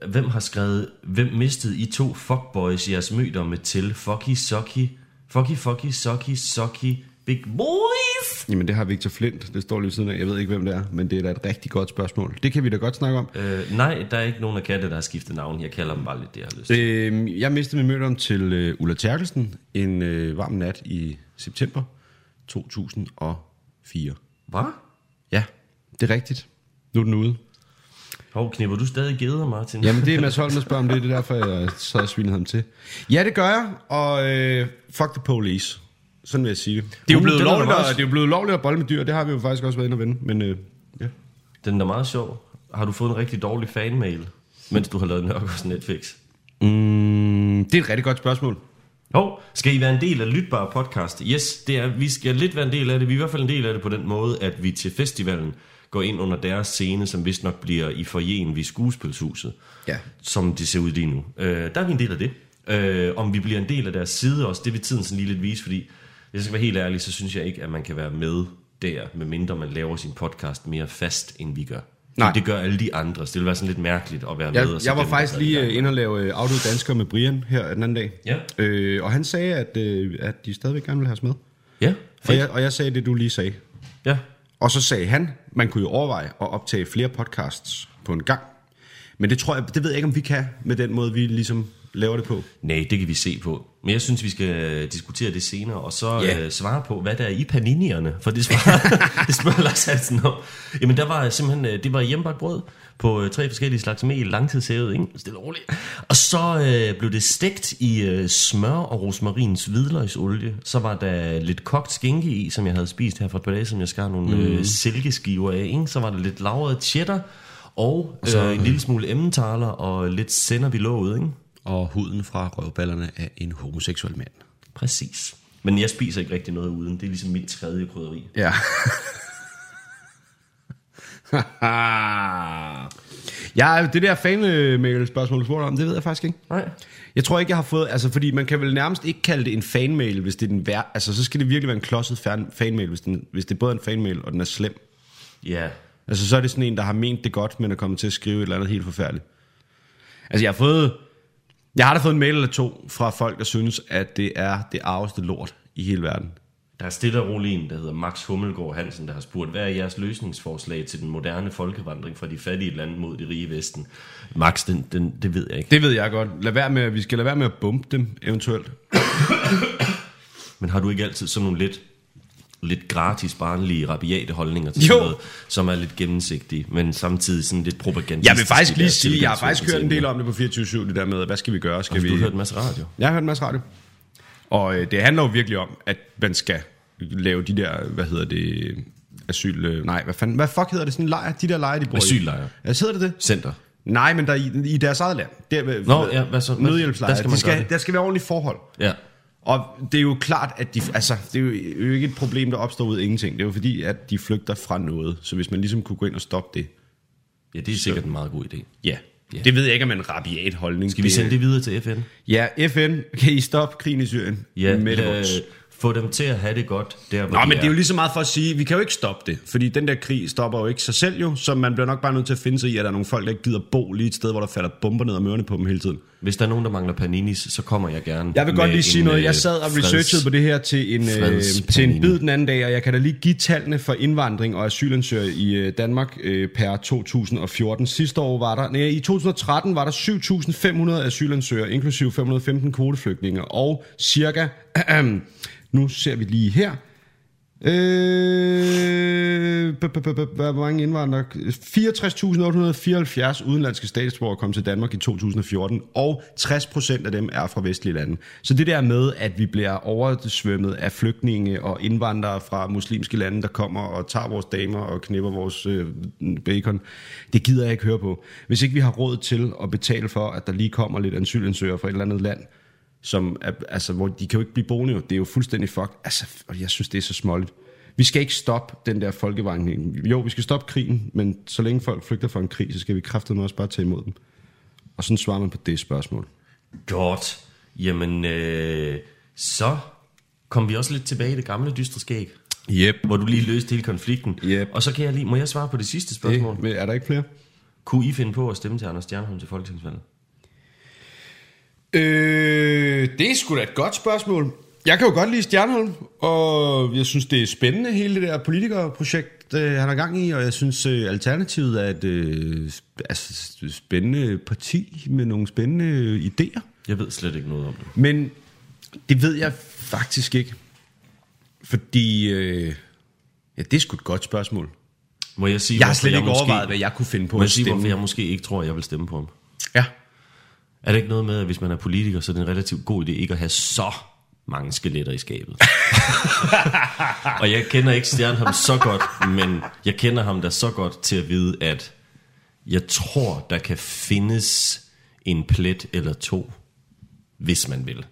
Hvem har skrevet, hvem mistede I to fuckboys jeres mødomme til? Fucky, sucky, fucky, fucky, sucky, sucky, big boys? Jamen, det har Victor Flint, det står lige siden af. Jeg ved ikke, hvem det er, men det er da et rigtig godt spørgsmål. Det kan vi da godt snakke om. Øh, nej, der er ikke nogen af katte, der har skiftet navn. Jeg kalder dem bare lidt det, jeg har lyst til. Øh, jeg mistede min mødom til øh, Ulla Terkelsen en øh, varm nat i september 2004. Hvad? Ja, det er rigtigt. Nu er den ude. Hov, knipper du stadig geder, Martin? Jamen, det er Mads Holm, der spørger om det. Det er derfor, jeg så har svinet ham til. Ja, det gør jeg, og øh, fuck the police. Sådan vil jeg sige det. Det er jo blevet, den lovligt, meget- at, det er jo blevet lovligt at bolle med dyr, det har vi jo faktisk også været inde og vende. Men øh, ja. Den er meget sjov. Har du fået en rigtig dårlig fanmail, mens du har lavet Nørgaards Netflix? mm, det er et rigtig godt spørgsmål. Hov, skal I være en del af Lytbare Podcast? Yes, det er, vi skal lidt være en del af det. Vi er i hvert fald en del af det på den måde, at vi til festivalen går ind under deres scene, som vist nok bliver i forjen ved skuespilshuset, Ja. som det ser ud lige nu. Øh, der er vi en del af det. Øh, om vi bliver en del af deres side også, det vil tiden sådan lige lidt vise, fordi jeg skal være helt ærlig, så synes jeg ikke, at man kan være med der, medmindre man laver sin podcast mere fast, end vi gør. Nej. Det gør alle de andre, så det vil være sådan lidt mærkeligt at være Jeg, med. og jeg var dem, faktisk lige øh, inde og lave øh, Audio Dansker med Brian her den anden dag. Ja. Øh, og han sagde, at, øh, at de stadigvæk gerne vil have os med. Ja, Og fedt. jeg, og jeg sagde det, du lige sagde. Ja, Og så sagde han, man kunne jo overveje at optage flere podcasts på en gang. Men det tror jeg, det ved jeg ikke, om vi kan med den måde, vi ligesom laver det på. Nej, det kan vi se på. Men jeg synes, vi skal diskutere det senere, og så yeah. øh, svare på, hvad der er i paninierne. For det svarer, det spørger Lars Hansen om. Jamen, der var simpelthen, øh, det var hjemmebagt brød på øh, tre forskellige slags mel, langtidshævet, ikke? Stille og roligt. Og så øh, blev det stegt i øh, smør og rosmarins hvidløgsolie. Så var der lidt kogt skinke i, som jeg havde spist her for et par dage, som jeg skar nogle mm. øh, silkeskiver af, ikke? Så var der lidt lavret cheddar, og øh, en lille smule emmentaler og lidt sennep i låget, ikke? Og huden fra røvballerne af en homoseksuel mand. Præcis. Men jeg spiser ikke rigtig noget uden. Det er ligesom mit tredje krydderi. Ja. ja, det der fanmail-spørgsmål, du spurgte om, det ved jeg faktisk ikke. Nej. Jeg tror ikke, jeg har fået... Altså, fordi man kan vel nærmest ikke kalde det en fanmail, hvis det er den vær... Altså, så skal det virkelig være en klodset fan- fanmail, hvis, den, hvis det både er en fanmail, og den er slem. Ja. Altså, så er det sådan en, der har ment det godt, men er kommet til at skrive et eller andet helt forfærdeligt. Altså, jeg har fået... Jeg har da fået en mail eller to fra folk, der synes, at det er det arveste lort i hele verden. Der er stille og rolig en, der hedder Max Hummelgaard Hansen, der har spurgt, hvad er jeres løsningsforslag til den moderne folkevandring fra de fattige lande mod de rige vesten? Max, den, den, det ved jeg ikke. Det ved jeg godt. Lad være med, vi skal lade være med at bumpe dem, eventuelt. Men har du ikke altid sådan nogle lidt, lidt gratis, barnlige, rabiate holdninger til Jo. noget, som er lidt gennemsigtige, men samtidig sådan lidt propagandistisk? Jeg vil faktisk lige sige, jeg har faktisk hørt en del om det på 24 det der med, hvad skal vi gøre? Skal Har vi... du hørt en masse radio? Jeg har hørt en masse radio. Og øh, det handler jo virkelig om, at man skal lave de der, hvad hedder det, asyl... Øh, nej, hvad, fanden, hvad fuck hedder det? Sådan lejr? De der lejre, de bor Asyllejre. i. Ja, hedder det det? Center. Nej, men der er i, i deres eget land. Der, Nå, ja, hvad så? Nødhjælpslejre. der skal man de skal, der skal være ordentlige forhold. Ja. Og det er jo klart, at de, altså, det er jo ikke et problem, der opstår ud af ingenting. Det er jo fordi, at de flygter fra noget. Så hvis man ligesom kunne gå ind og stoppe det. Ja, det er sikkert en meget god idé. Ja. Ja. Det ved jeg ikke, om er en rabiat holdning. Skal vi sende det videre til FN? Ja, FN, kan I stoppe krigen i Syrien? Ja, med vores. få dem til at have det godt der, hvor Nå, de men det er jo lige så meget for at sige, vi kan jo ikke stoppe det, fordi den der krig stopper jo ikke sig selv jo, så man bliver nok bare nødt til at finde sig i, at der er nogle folk, der ikke gider bo lige et sted, hvor der falder bomber ned om ørerne på dem hele tiden. Hvis der er nogen, der mangler paninis, så kommer jeg gerne Jeg vil godt lige sige noget. øh, Jeg sad og researchede på det her til en, øh, til en bid den anden dag, og jeg kan da lige give tallene for indvandring og asylansøgere i øh, Danmark øh, per 2014. Sidste år var der, nej, i 2013 var der 7.500 asylansøgere, inklusive 515 kvoteflygtninge, og cirka, nu ser vi lige her, Øh, hvor mange indvandrere? 64.874 udenlandske statsborgere kom til Danmark i 2014, og 60% af dem er fra vestlige lande. Så det der med, at vi bliver oversvømmet af flygtninge og indvandrere fra muslimske lande, der kommer og tager vores damer og knipper vores øh, bacon, det gider jeg ikke høre på. Hvis ikke vi har råd til at betale for, at der lige kommer lidt asylansøgere fra et eller andet land, som er, altså, hvor de kan jo ikke blive boende jo. Det er jo fuldstændig fucked. Altså, og jeg synes, det er så småligt. Vi skal ikke stoppe den der folkevandring. Jo, vi skal stoppe krigen, men så længe folk flygter fra en krig, så skal vi kraftedeme også bare tage imod dem. Og sådan svarer man på det spørgsmål. Godt. Jamen, øh, så kom vi også lidt tilbage i det gamle dystre skæg, Yep. hvor du lige løste hele konflikten. Yep. Og så kan jeg lige, må jeg svare på det sidste spørgsmål? Det, er der ikke flere? Kunne I finde på at stemme til Anders Stjernholm til folketingsvalget? Øh, det er sgu da et godt spørgsmål. Jeg kan jo godt lide Stjernholm, og jeg synes, det er spændende, hele det der politikerprojekt, øh, han har gang i, og jeg synes, øh, Alternativet er et øh, altså, spændende parti med nogle spændende idéer. Jeg ved slet ikke noget om det. Men det ved jeg faktisk ikke. Fordi, øh, ja, det er sgu et godt spørgsmål. Må jeg sige, Jeg har slet ikke måske, overvejet, hvad jeg kunne finde på Må jeg at sige, stemme. hvorfor jeg måske ikke tror, at jeg vil stemme på ham? Er det ikke noget med, at hvis man er politiker, så er det en relativt god idé ikke at have så mange skeletter i skabet? og jeg kender ikke Stjernholm så godt, men jeg kender ham da så godt til at vide, at jeg tror, der kan findes en plet eller to, hvis man vil.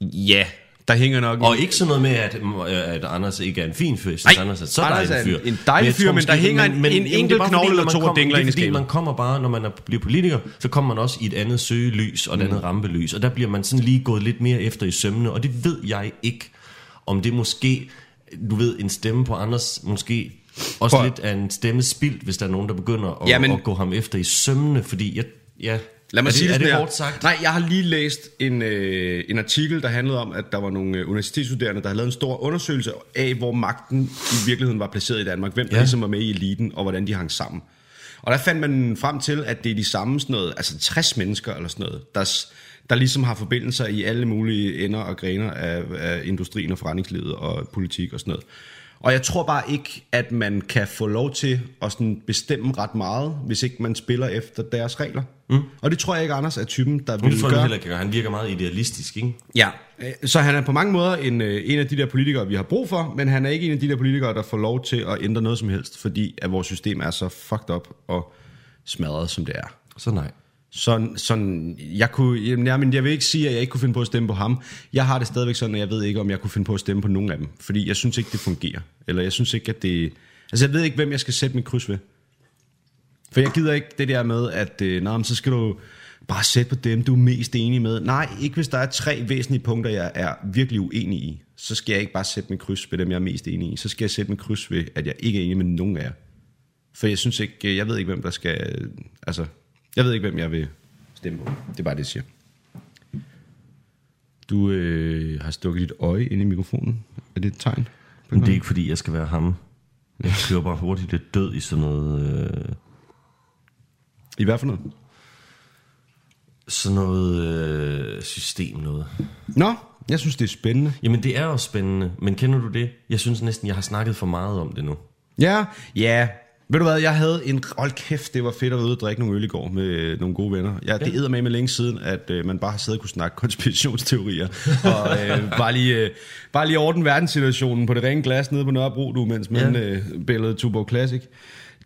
Ja, der hænger nok... Og ikke sådan noget med, at, at Anders ikke er en fin fyr. Jeg synes, Nej, Anders er så Anders dejlig er fyr. en- en dejlig fyr, men der hænger en- en enkelt knogle eller to, kommer- dingler er ind i skabet. man kommer bare, når man er, bliver politiker, så kommer man også i et andet søgelys og et andet rampelys. Og der bliver man sådan lige gået lidt mere efter i sømne. Og det ved jeg ikke, om det måske, du ved, en stemme på Anders, måske også Prøv- lidt af en stemme spildt, hvis der er nogen, der begynder at, Jamen- at gå ham efter i sømne. Fordi jeg, ja, Lad mig er sige det, er det her. hårdt sagt? Nej, jeg har lige læst en, øh, en artikel, der handlede om, at der var nogle øh, universitetsstuderende, der havde lavet en stor undersøgelse af, hvor magten i virkeligheden var placeret i Danmark. Hvem der Ja. ligesom var med i eliten, og hvordan de hang sammen. Og der fandt man frem til, at det er de samme sådan noget, altså 60 mennesker eller sådan noget, der, der ligesom har forbindelser i alle mulige ender og grener af, af industrien og forretningslivet og politik og sådan noget. Og jeg tror bare ikke, at man kan få lov til at sådan bestemme ret meget, hvis ikke man spiller efter deres regler. Mm. Og det tror jeg ikke, Anders er typen, der vil gøre. heller ikke, han virker meget idealistisk, ikke? Ja, øh, så han er på mange måder en, øh, en af de der politikere, vi har brug for, men han er ikke en af de der politikere, der får lov til at ændre noget som helst, fordi at vores system er så fucked up og smadret, som det er. Så nej. Sådan, sådan, jeg kunne, jamen, jeg, vil ikke sige, at jeg ikke kunne finde på at stemme på ham. Jeg har det stadigvæk sådan, at jeg ved ikke, om jeg kunne finde på at stemme på nogen af dem. Fordi jeg synes ikke, det fungerer. Eller jeg synes ikke, at det... Altså, jeg ved ikke, hvem jeg skal sætte mit kryds ved. For jeg gider ikke det der med, at øh, nej, men så skal du bare sætte på dem, du er mest enig med. Nej, ikke hvis der er tre væsentlige punkter, jeg er virkelig uenig i. Så skal jeg ikke bare sætte mit kryds ved dem, jeg er mest enig i. Så skal jeg sætte mit kryds ved, at jeg ikke er enig med nogen af jer. For jeg synes ikke, øh, jeg ved ikke, hvem der skal... øh, Altså, jeg ved ikke, hvem jeg vil stemme på. Det er bare det, jeg siger. Du øh, har stukket dit øje ind i mikrofonen. Er det et tegn? Men det er ikke fordi, jeg skal være ham. Jeg kører bare hurtigt lidt død i sådan noget... Øh, I hvert fald noget. sådan noget øh, system noget. Nå, jeg synes, det er spændende. Jamen det er jo spændende, men kender du det? Jeg synes næsten, jeg har snakket for meget om det nu. Ja, ja. Ved du hvad, jeg havde en... Hold kæft, det var fedt at være ude og drikke nogle øl i går med øh, nogle gode venner. Ja, det æder med med længe siden, at øh, man bare har siddet og kunne snakke konspirationsteorier. og øh, bare, lige, øh, bare lige ordne verdenssituationen på det rene glas nede på Nørrebro, du, mens man Ja. øh, billede Tuborg Classic.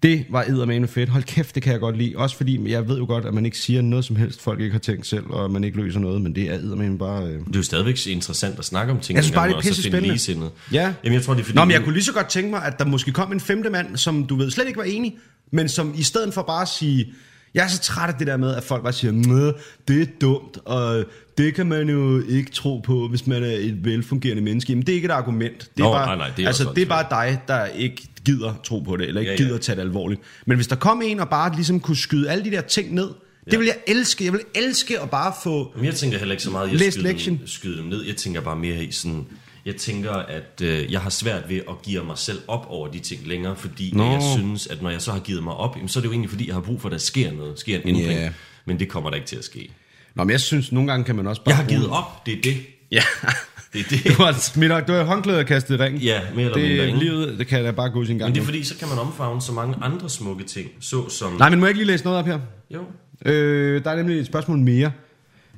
Det var eddermame fedt. Hold kæft, det kan jeg godt lide. Også fordi jeg ved jo godt, at man ikke siger noget som helst, folk ikke har tænkt selv, og man ikke løser noget, men det er eddermame bare... Øh... Det er jo stadigvæk interessant at snakke om ting. Jeg synes bare, det er pisse spændende. Ja. Jamen jeg tror, det er fordi... Nå, men jeg kunne lige så godt tænke mig, at der måske kom en femte mand, som du ved slet ikke var enig, men som i stedet for bare at sige, jeg er så træt af det der med, at folk bare siger, "Nå, det er dumt, og det kan man jo ikke tro på, hvis man er et velfungerende menneske. Jamen, det er ikke et argument. Det er Nå, bare, nej, nej, det er altså, det er bare dig, der ikke gider tro på det, eller ikke Ja, ja, gider tage det alvorligt. Men hvis der kom en og bare ligesom kunne skyde alle de der ting ned, det Ja. vil jeg elske. Jeg vil elske at bare få... Men jeg tænker heller ikke så meget, at jeg skyder dem, skyder dem ned. Jeg tænker bare mere i sådan... Jeg tænker, at øh, jeg har svært ved at give mig selv op over de ting længere, fordi. Nå. jeg synes, at når jeg så har givet mig op, jamen, så er det jo egentlig, fordi jeg har brug for, at der sker noget, sker en ændring. Ja. Men det kommer der ikke til at ske. Nå, men jeg synes, nogle gange kan man også bare... Jeg har givet op, det er det. Ja. Det er det. Du har, smidt, du har håndklædet kastet i ring. Ja, mere eller det, mindre, ikke? Livet, det kan da bare gå sin gang. Men det er nu. fordi, så kan man omfavne så mange andre smukke ting, så som... Nej, men må jeg ikke lige læse noget op her? Jo. Øh, der er nemlig et spørgsmål mere.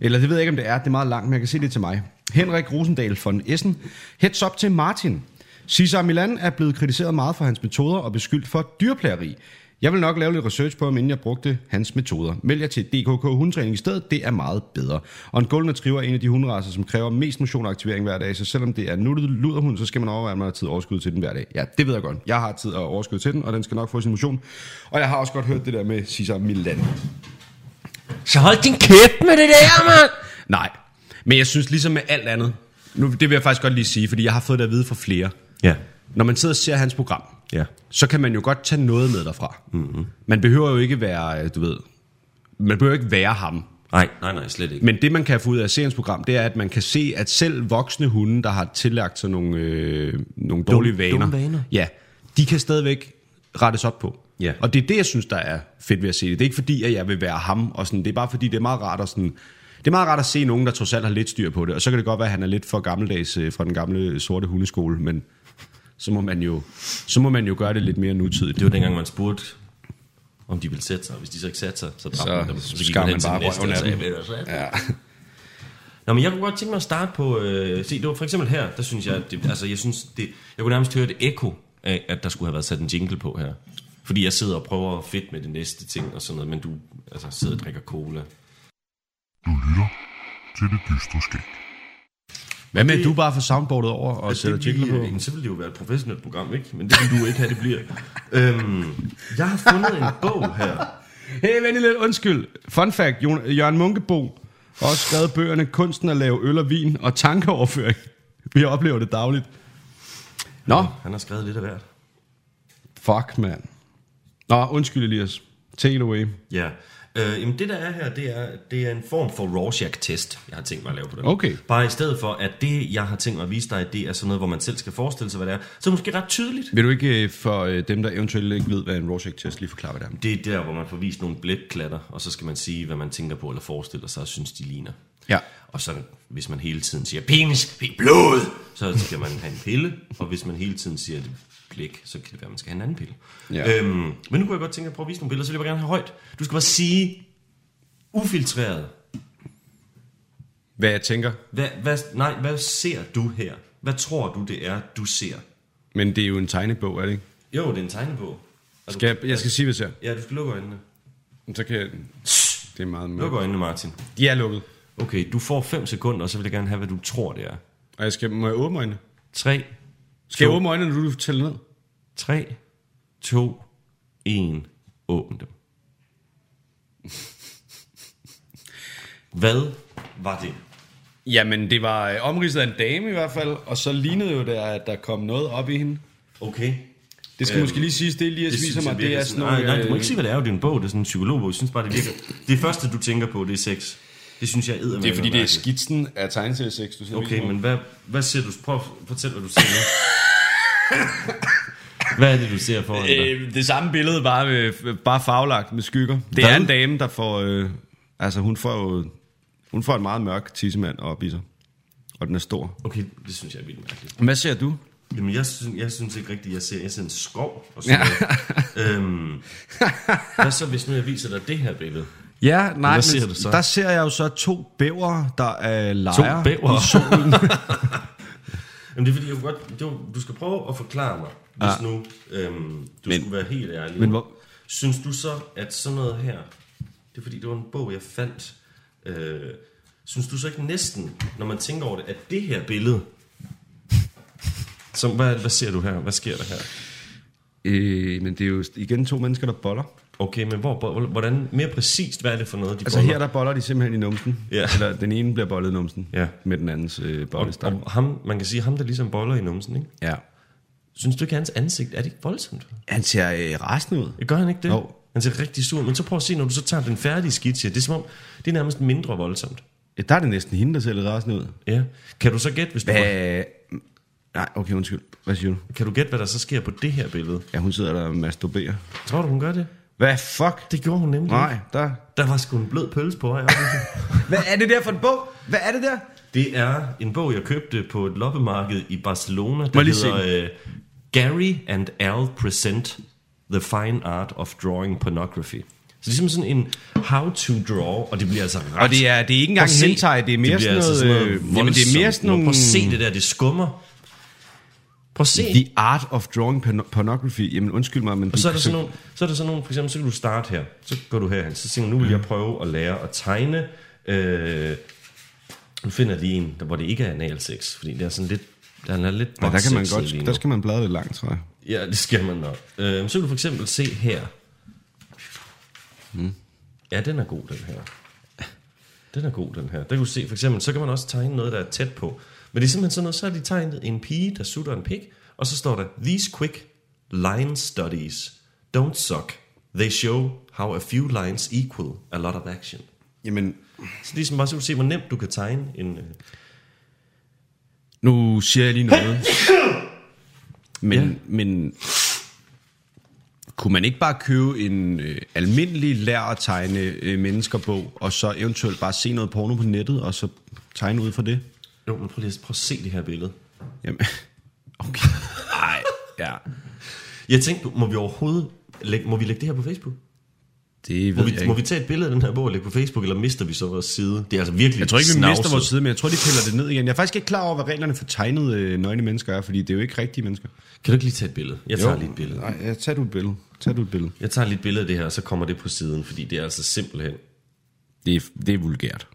Eller det ved jeg ikke, om det er. Det er meget langt, men jeg kan se det til mig. Henrik Rosendal von Essen. Heads up til Martin. Cesar Milan er blevet kritiseret meget for hans metoder og beskyldt for dyrplageri. Jeg vil nok lave lidt research på ham, inden jeg brugte hans metoder. Vælg jer til DKK hundetræning i stedet, det er meget bedre. Og en golden retriever er en af de hunderacer, som kræver mest motion og aktivering hver dag, så selvom det er nuttet luderhund, så skal man overveje, at man har tid og overskud til den hver dag. Ja, det ved jeg godt. Jeg har tid og overskud til den, og den skal nok få sin motion. Og jeg har også godt hørt det der med Cesar Milan. Så hold din kæft med det der, mand! Nej, men jeg synes ligesom med alt andet, nu, det vil jeg faktisk godt lige sige, fordi jeg har fået det at vide fra flere. Ja. Når man sidder og ser hans program, Ja. så kan man jo godt tage noget med derfra. Mm-hmm. Man behøver jo ikke være, øh, du ved, man behøver ikke være ham. Nej, nej, nej, slet ikke. Men det, man kan få ud af at se hans program, det er, at man kan se, at selv voksne hunde, der har tillagt sig nogle, øh, nogle dårlige vaner, dumme vaner. Ja, de kan stadigvæk rettes op på. Ja. Og det er det, jeg synes, der er fedt ved at se det. Det er ikke fordi, at jeg vil være ham, og sådan, det er bare fordi, det er meget rart at sådan, er meget rart at se nogen, der trods alt har lidt styr på det. Og så kan det godt være, at han er lidt for gammeldags øh, fra den gamle sorte hundeskole, men så må man jo, så må man jo gøre det lidt mere nutidigt. Det var dengang, man spurgte, om de ville sætte sig. Hvis de så ikke satte sig, så dræbte Så man dem. Så gik skar man hen man til bare næste røven og af sagde? Ja. Nå, men jeg kunne godt tænke mig at starte på... Øh, se, det var for eksempel her, der synes jeg, det, altså jeg synes, det, jeg kunne nærmest høre det ekko af, at der skulle have været sat en jingle på her. Fordi jeg sidder og prøver at fedt med det næste ting og sådan noget, men du altså, sidder og drikker cola. Du lytter til det dystre skæg. Hvad med, at du bare får soundboardet over og sætter det jingle på? Jamen, så vil det jo være et professionelt program, ikke? Men det vil du ikke have, det bliver. øhm, jeg har fundet en bog her. Hey, venlig lidt, undskyld. Fun fact, Jørgen Munkebo har også skrevet bøgerne Kunsten at lave øl og vin og tankeoverføring. Vi oplever det dagligt. Nå, Han har skrevet lidt af hvert. fuck, mand. Nå, undskyld, Elias. Take it away. Ja. Øh, jamen det der er her, det er, det er en form for Rorschach-test, jeg har tænkt mig at lave på den. Okay. Bare i stedet for, at det, jeg har tænkt mig at vise dig, det er sådan noget, hvor man selv skal forestille sig, hvad det er. Så måske ret tydeligt. Vil du ikke øh, for øh, dem, der eventuelt ikke ved, hvad en Rorschach-test, lige forklare, hvad det er? Det er der, hvor man får vist nogle blækklatter, og så skal man sige, hvad man tænker på eller forestiller sig, og synes, de ligner. Ja. Og så, hvis man hele tiden siger, penis, pe- blod, så skal man have en pille. Og hvis man hele tiden siger, blik, så kan det være, at man skal have en anden pille. Ja. Øhm, men nu kunne jeg godt tænke mig at prøve at vise nogle billeder, så vil jeg bare gerne have højt. Du skal bare sige, ufiltreret, Hvad jeg tænker. Hvad, hvad, nej, hvad ser du her? Hvad tror du, det er, du ser? Men det er jo en tegnebog, er det ikke? Jo, det er en tegnebog. Er Skal jeg, jeg skal sige, hvad jeg ser. Ja, du skal lukke øjnene. Så kan jeg... Det er meget Luk mørkt. øjnene, Martin. De er lukket. Okay, du får 5 sekunder, og så vil jeg gerne have, hvad du tror, det er. Og jeg skal, må jeg åbne øjnene? 3, Skal jeg åbne øjnene, når du tæller ned? 3, 2, 1. Åbn dem. Hvad var det? Jamen, det var øh, omridset af en dame i hvert fald, og så lignede jo det, at der kom noget op i hende. Okay. Det skal Øhm, måske lige siges, det Elias Det viser synes mig, jeg det er sådan nogle... Nej, nej, du må øh, ikke sige, hvad det er. Det er en bog, det er sådan en psykologbog. Jeg synes bare, det virker... Det første, du tænker på, det er sex. Det synes jeg er Det er fordi, det er skitsen af tegneserie 6, du ser Okay, men hvad, hvad ser du? Prøv at fortæl, hvad du ser nu. hvad er det, du ser foran dig? Øh, det samme billede, bare, med, bare farvelagt med skygger. Det Hvad? er en dame, der får... Øh, altså, hun får jo... Hun får en meget mørk tissemand op i sig. Og den er stor. Okay, det synes jeg er vildt mærkeligt. Hvad ser du? Jamen, jeg synes, jeg synes ikke rigtigt, jeg ser, jeg ser en skov og sådan noget. øhm, hvad så, hvis nu jeg viser dig det her billede? Ja, nej, Hvad ser du så? der ser jeg jo så to bæver, der er lejer To bævere? i solen. Jamen, det er fordi, jeg kunne godt, du, du skal prøve at forklare mig, hvis nu øhm, du Men- skulle være helt ærlig. men hvor- Synes du så, at sådan noget her, det er fordi, det var en bog, jeg fandt, øh, synes du så ikke næsten, når man tænker over det, at det her billede, som, hvad, hvad ser du her? Hvad sker der her? øh, men det er jo igen to mennesker, der boller. Okay, men hvor, hvor, hvordan, mere præcist, hvad er det for noget, de Altså boller? her, der boller de simpelthen i numsen. Ja. Eller den ene bliver bollet i numsen. Ja. Med den andens øh, og, bollestang. og ham, man kan sige, ham der ligesom boller i numsen, ikke? Ja. Synes du ikke, hans ansigt, er det ikke voldsomt? Han ser øh, rasende ud. Gør han ikke det? Jo. Han ser rigtig sur. Men så prøv at se, når du så tager den færdige skitse, det er som om, det er nærmest mindre voldsomt. Ja, der er det næsten hende, der ser lidt rasende ud. Ja. Kan du så gætte, hvis du Hvad? Nej, okay, undskyld. Hvad siger du? kan du gætte, hvad der så sker på det her billede? Ja, hun sidder der og masturberer. Tror du, hun gør det? Hvad fuck? Det gjorde hun nemlig. Nej, ikke. der... Der var sgu en blød pølse på op. Hvad er det der for en bog? Hvad er det der? det er en bog, jeg købte på et loppemarked i Barcelona, se hedder uh, Gary and Al Present The Fine Art of Drawing Pornography. Så det er simpelthen sådan en how to draw, og det bliver altså ret... Og det er, det er ikke engang hentai, det er mere det bliver sådan noget... altså øh, jamen, det er mere sådan nogle... Prøv at se det der, det skummer. Prøv at se. The art of drawing porno- pornography. Jamen undskyld mig, men... Og så er der sådan nogle, så er der sådan nogle, for eksempel, så kan du starte her. Så går du herhen, så siger nu vil jeg prøve at lære at tegne. Øh, nu finder jeg lige en, der, hvor det ikke er analsex, fordi det er sådan lidt, der er lidt Ja, der kan man godt... Der skal man bladre lidt langt, tror jeg. Ja, det skal man nok. Øh, så kan du for eksempel se her. Hmm. Ja, den er god, den her. Den er god, den her. Der kan du se, for eksempel, så kan man også tegne noget, der er tæt på. Men det er simpelthen sådan noget, så har de tegnet en pige, der sutter en pik, og så står der, These quick line studies don't suck. They show how a few lines equal a lot of action. Jamen, Så ligesom bare så du se, hvor nemt du kan tegne en... Øh, nu siger jeg lige noget. Men, Ja. men kunne man ikke bare købe en øh, almindelig lær at tegne øh, menneskerbog, og så eventuelt bare se noget porno på nettet, og så tegne ud fra det? Jo, men prøv lige at- prøv at se det her billede. Jamen, okay. Ej, ja. Jeg tænkte, må vi overhovedet lægge, må vi lægge det her på Facebook? Det Må vi, jeg må vi tage et billede af den her bog og lægge på Facebook, eller mister vi så vores side? Det er altså virkelig Jeg tror ikke, vi snavset. mister vores side, men jeg tror, de piller det ned igen. Jeg er faktisk ikke klar over, hvad reglerne for tegnede øh, nøgne mennesker er, fordi det er jo ikke rigtige mennesker. Kan du ikke lige tage et billede? Jeg tager lige et billede. Nej, ja, tag du et billede. Tag du et billede. Jeg tager lige et billede af det her, og så kommer det på siden, fordi det er altså simpelthen... Det er, det er vulgært.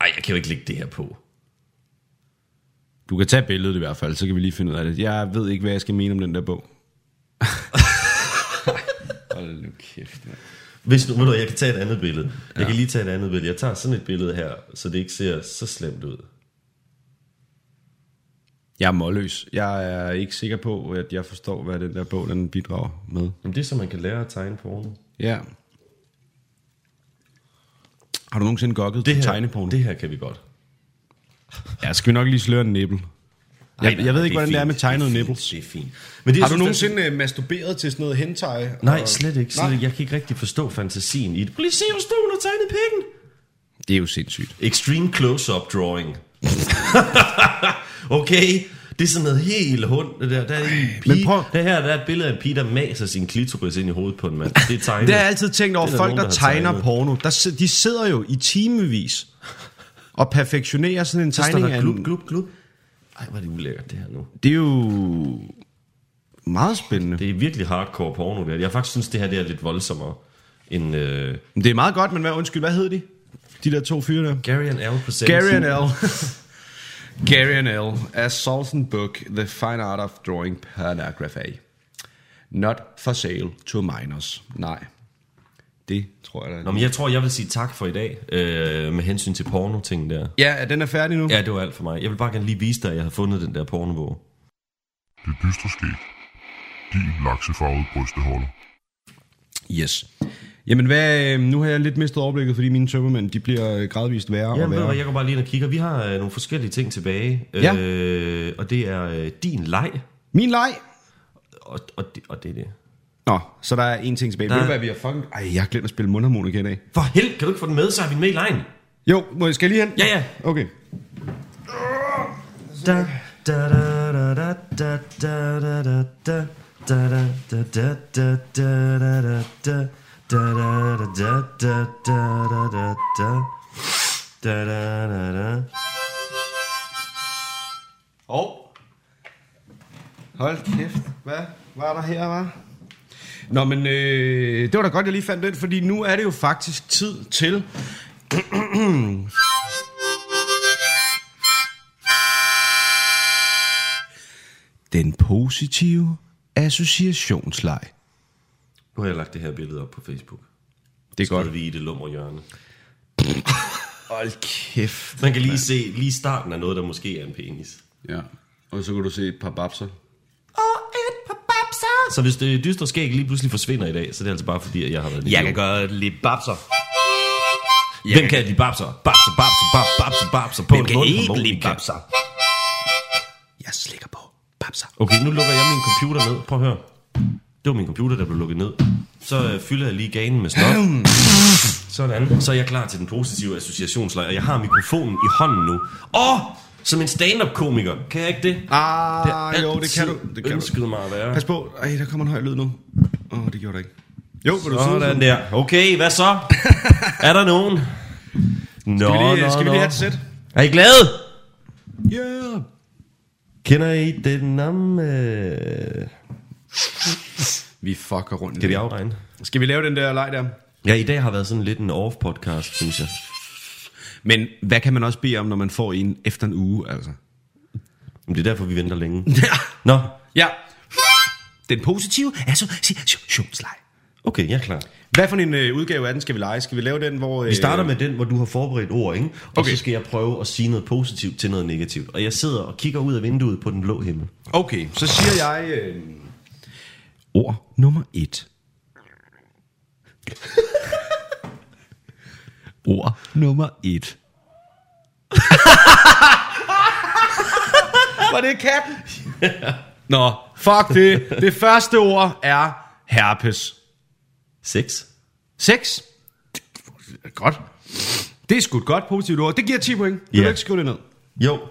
Ej, jeg kan jo ikke lægge det her på. Du kan tage billedet i hvert fald, så kan vi lige finde ud af det. Jeg ved ikke, hvad jeg skal mene om den der bog. Hold nu kæft, man. Hvis nu, ved du, jeg kan tage et andet billede. Jeg ja. kan lige tage et andet billede. Jeg tager sådan et billede her, så det ikke ser så slemt ud. Jeg er målløs. Jeg er ikke sikker på, at jeg forstår, hvad den der bog den bidrager med. Men det er så, man kan lære at tegne porno. Ja. Har du nogensinde gokket Det til her, tegneporno? det her kan vi godt. Ja, skal vi nok lige sløre en nippel. Jeg, Ej, nej, jeg ved ikke, hvordan det er med tegnede Det nipples. Det er fint. Men det, Har du det nogensinde øh, masturberet til sådan noget hentai? Nej, og- slet ikke. Slet ikke. Jeg kan ikke rigtig forstå fantasien i det. Prøv lige se, hvor stor hun har tegnet pikken. Det er jo sindssygt. Extreme close-up drawing. okay, det er sådan noget helt hund. Det der, der er en pige, men prøv- der her der er et billede af en pige, der maser sin klitoris ind i hovedet på en mand. Det er tegnet. Det har jeg altid tænkt over. Det er der Folk, nogen, der, tegner tegnet. porno, der, de sidder jo i timevis og perfektionerer sådan en Så tegning der af glub, glub, glub. Ej, hvor er det ulækkert, det her nu. Det er jo meget spændende. Det er virkelig hardcore porno, det her. Jeg faktisk synes, det her det er lidt voldsommere. en øh, Det er meget godt, men hvad, undskyld, hvad hed de? De der to fyre der? Gary and Al presents. Gary and L. Gary and L. A Salton book, The Fine Art of Drawing Paragraph A. Not for sale to minors. Nej. Det tror jeg da. Nå, men jeg tror, jeg vil sige tak for i dag, øh, med hensyn til porno-ting der. Ja, er den er færdig nu? Ja, det var alt for mig. Jeg vil bare gerne lige vise dig, at jeg har fundet den der pornobog. Det dystre skæg. Din laksefarvede brysteholder. Yes. Jamen, hvad, øh, nu har jeg lidt mistet overblikket, fordi mine tømmermænd, de bliver øh, gradvist værre og Jamen, du værre. hvad, jeg går bare lige ind og kigger. Vi har øh, nogle forskellige ting tilbage. Ja. Øh, og det er øh, din leg. Min leg! Og, og, det, og det er det. Nå, så der er en ting tilbage. Der- Ved du hvad, vi har fucking... Ej, jeg har glemt at spille mundharmonika i dag. For held, kan du ikke få den med, så er vi med i lejen. Jo, må jeg skal jeg lige hen? Ja, ja. Okay. Da, da, da, da, da, da, da, da, da, da. Hov. Hold kæft. Hvad var der her, var? Nå, men øh, det var da godt, jeg lige fandt den, fordi nu er det jo faktisk tid til... Den positive associationsleg. Nu har jeg lagt det her billede op på Facebook. Det er Godt. godt. vi i det lummer hjørne. Hold kæft. Man kan lige se lige starten af noget, der måske er en penis. Ja. Og så kan du se et par babser. Så hvis det dystre skæg lige pludselig forsvinder i dag, så er det altså bare fordi, at jeg har været en idiot. gøre lidt babser. Hvem kan de babser? Babser, babser, babser, babser, babser på en mundharmonika. Jeg slikker på babser. Okay, nu lukker jeg min computer ned. Prøv at høre. Det var min computer, der blev lukket ned. Så øh, fylder jeg lige ganen med stof. Sådan. Så er jeg klar til den positive associationslejr. Og jeg har mikrofonen i hånden nu. Åh! Som en stand-up-komiker. Kan jeg ikke det? Ah, jo, det kan du. Det kan du. ønsket mig at være. Pas på. Ej, der kommer en høj lyd nu. Åh, oh, det gjorde der ikke. Jo, vil du Sådan der. Okay, hvad så? er der nogen? Nå, Skal vi lige, nå, skal vi lige have et sæt? Er I glade? Yeah. Kender I den om... Øh... Vi fucker rundt. Kan vi afregne? Skal vi lave den der leg der? Ja, i dag har været sådan lidt en off-podcast, synes jeg. Men hvad kan man også bede om, når man får en efter en uge, altså? Men det er derfor, vi venter længe. Ja. Nå, Ja. Den positive associationsleg. okay, jeg er klar. Hvad for en øh, udgave af den skal vi lege? Skal vi lave den, hvor... Øh... Vi starter med den, hvor du har forberedt ord, ikke? Og Okay. så skal jeg prøve at sige noget positivt til noget negativt. Og jeg sidder og kigger ud af vinduet på den blå himmel. Okay, så siger jeg... Øh... Ord nummer et. Ord nummer et. Var det katten? Nå, fuck det. Det første ord er herpes. 6. 6. Godt. Det er sgu et godt positivt ord. Det giver 10 point. Kan Ja. du ikke skrive det ned? Jo.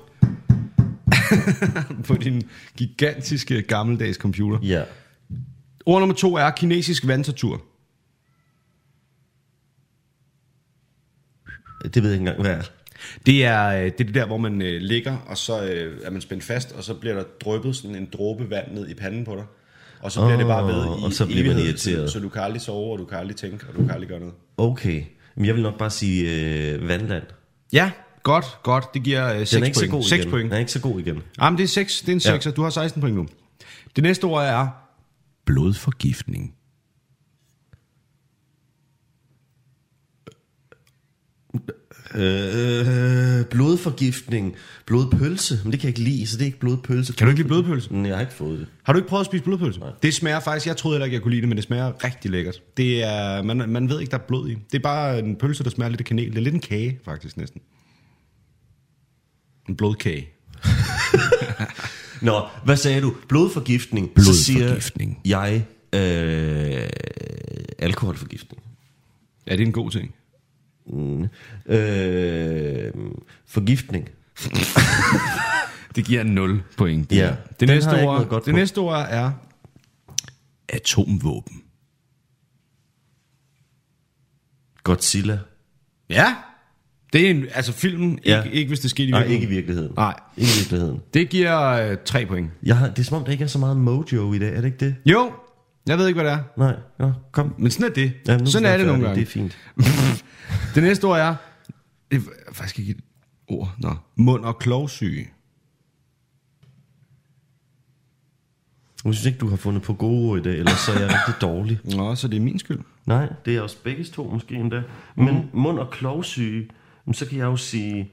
På din gigantiske gammeldags computer. Ja. Ord nummer to er kinesisk vandtortur. Det ved jeg ikke engang, hvad er. Det er, øh, det er det der, hvor man øh, ligger, og så øh, er man spændt fast, og så bliver der dryppet sådan en dråbe vand ned i panden på dig. Og så bliver Åh, det bare ved i og så bliver man irriteret. Så, så du kan aldrig sove, og du kan aldrig tænke, og du kan aldrig gøre noget. Okay. Men jeg vil nok bare sige øh, vandland. Ja, godt, godt. Det giver øh, 6 Den er ikke point. så god 6 igen. point. Den er ikke så god igen. Jamen, det er 6. Det er en Ja. 6, og du har 16 point nu. Det næste ord er blodforgiftning. Øh, blodforgiftning. Blodpølse. Men det kan jeg ikke lide, så det er ikke blodpølse. Kan du ikke lide blodpølse? Nej, jeg har ikke fået det. Har du ikke prøvet at spise blodpølse? Nej. Det smager faktisk, jeg troede heller ikke, jeg kunne lide det, men det smager rigtig lækkert. Det er, man, man ved ikke, der er blod i. Det er bare en pølse, der smager lidt af kanel. Det er lidt en kage, faktisk næsten. En blodkage. Nå, hvad sagde du? Blodforgiftning. Blodforgiftning. Så siger jeg øh, alkoholforgiftning. Ja, det er en god ting. Øh, forgiftning. Det giver 0 point. Ja, Det næste, ord, det på. næste ord er atomvåben. Godzilla. Ja, det er en, altså filmen, Ja. ikke, ikke hvis det skete i Nej, virkeligheden. ikke i virkeligheden. Nej. Ikke i virkeligheden. Det giver øh, 3 point. Jeg har, det er som om, der ikke er så meget mojo i dag, er det ikke det? Jo, Jeg ved ikke, hvad det er. Nej, ja, kom. Men sådan er det. Ja, sådan er det nogle gange. Det er fint. Det næste ord er... Det er faktisk ikke et ord. Nå. Mund- og klovsyge. Jeg synes ikke, du har fundet på gode ord i dag, ellers så er jeg rigtig dårlig. Nå, så det er min skyld. Nej, det er også begge to måske endda. Men mund- og klovsyge, så kan jeg jo sige...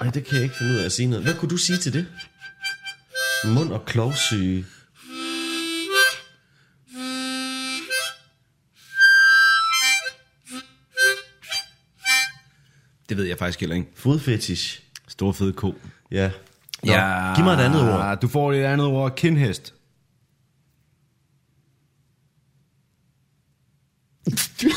Ej, det kan jeg ikke finde ud af at sige noget. Hvad kunne du sige til det? Mund- og klovsyge. Det ved jeg faktisk heller ikke. Fodfetish. Stor fed ko. Ja. Nå, Giv mig et andet ord. Du får et andet ord. Kindhest.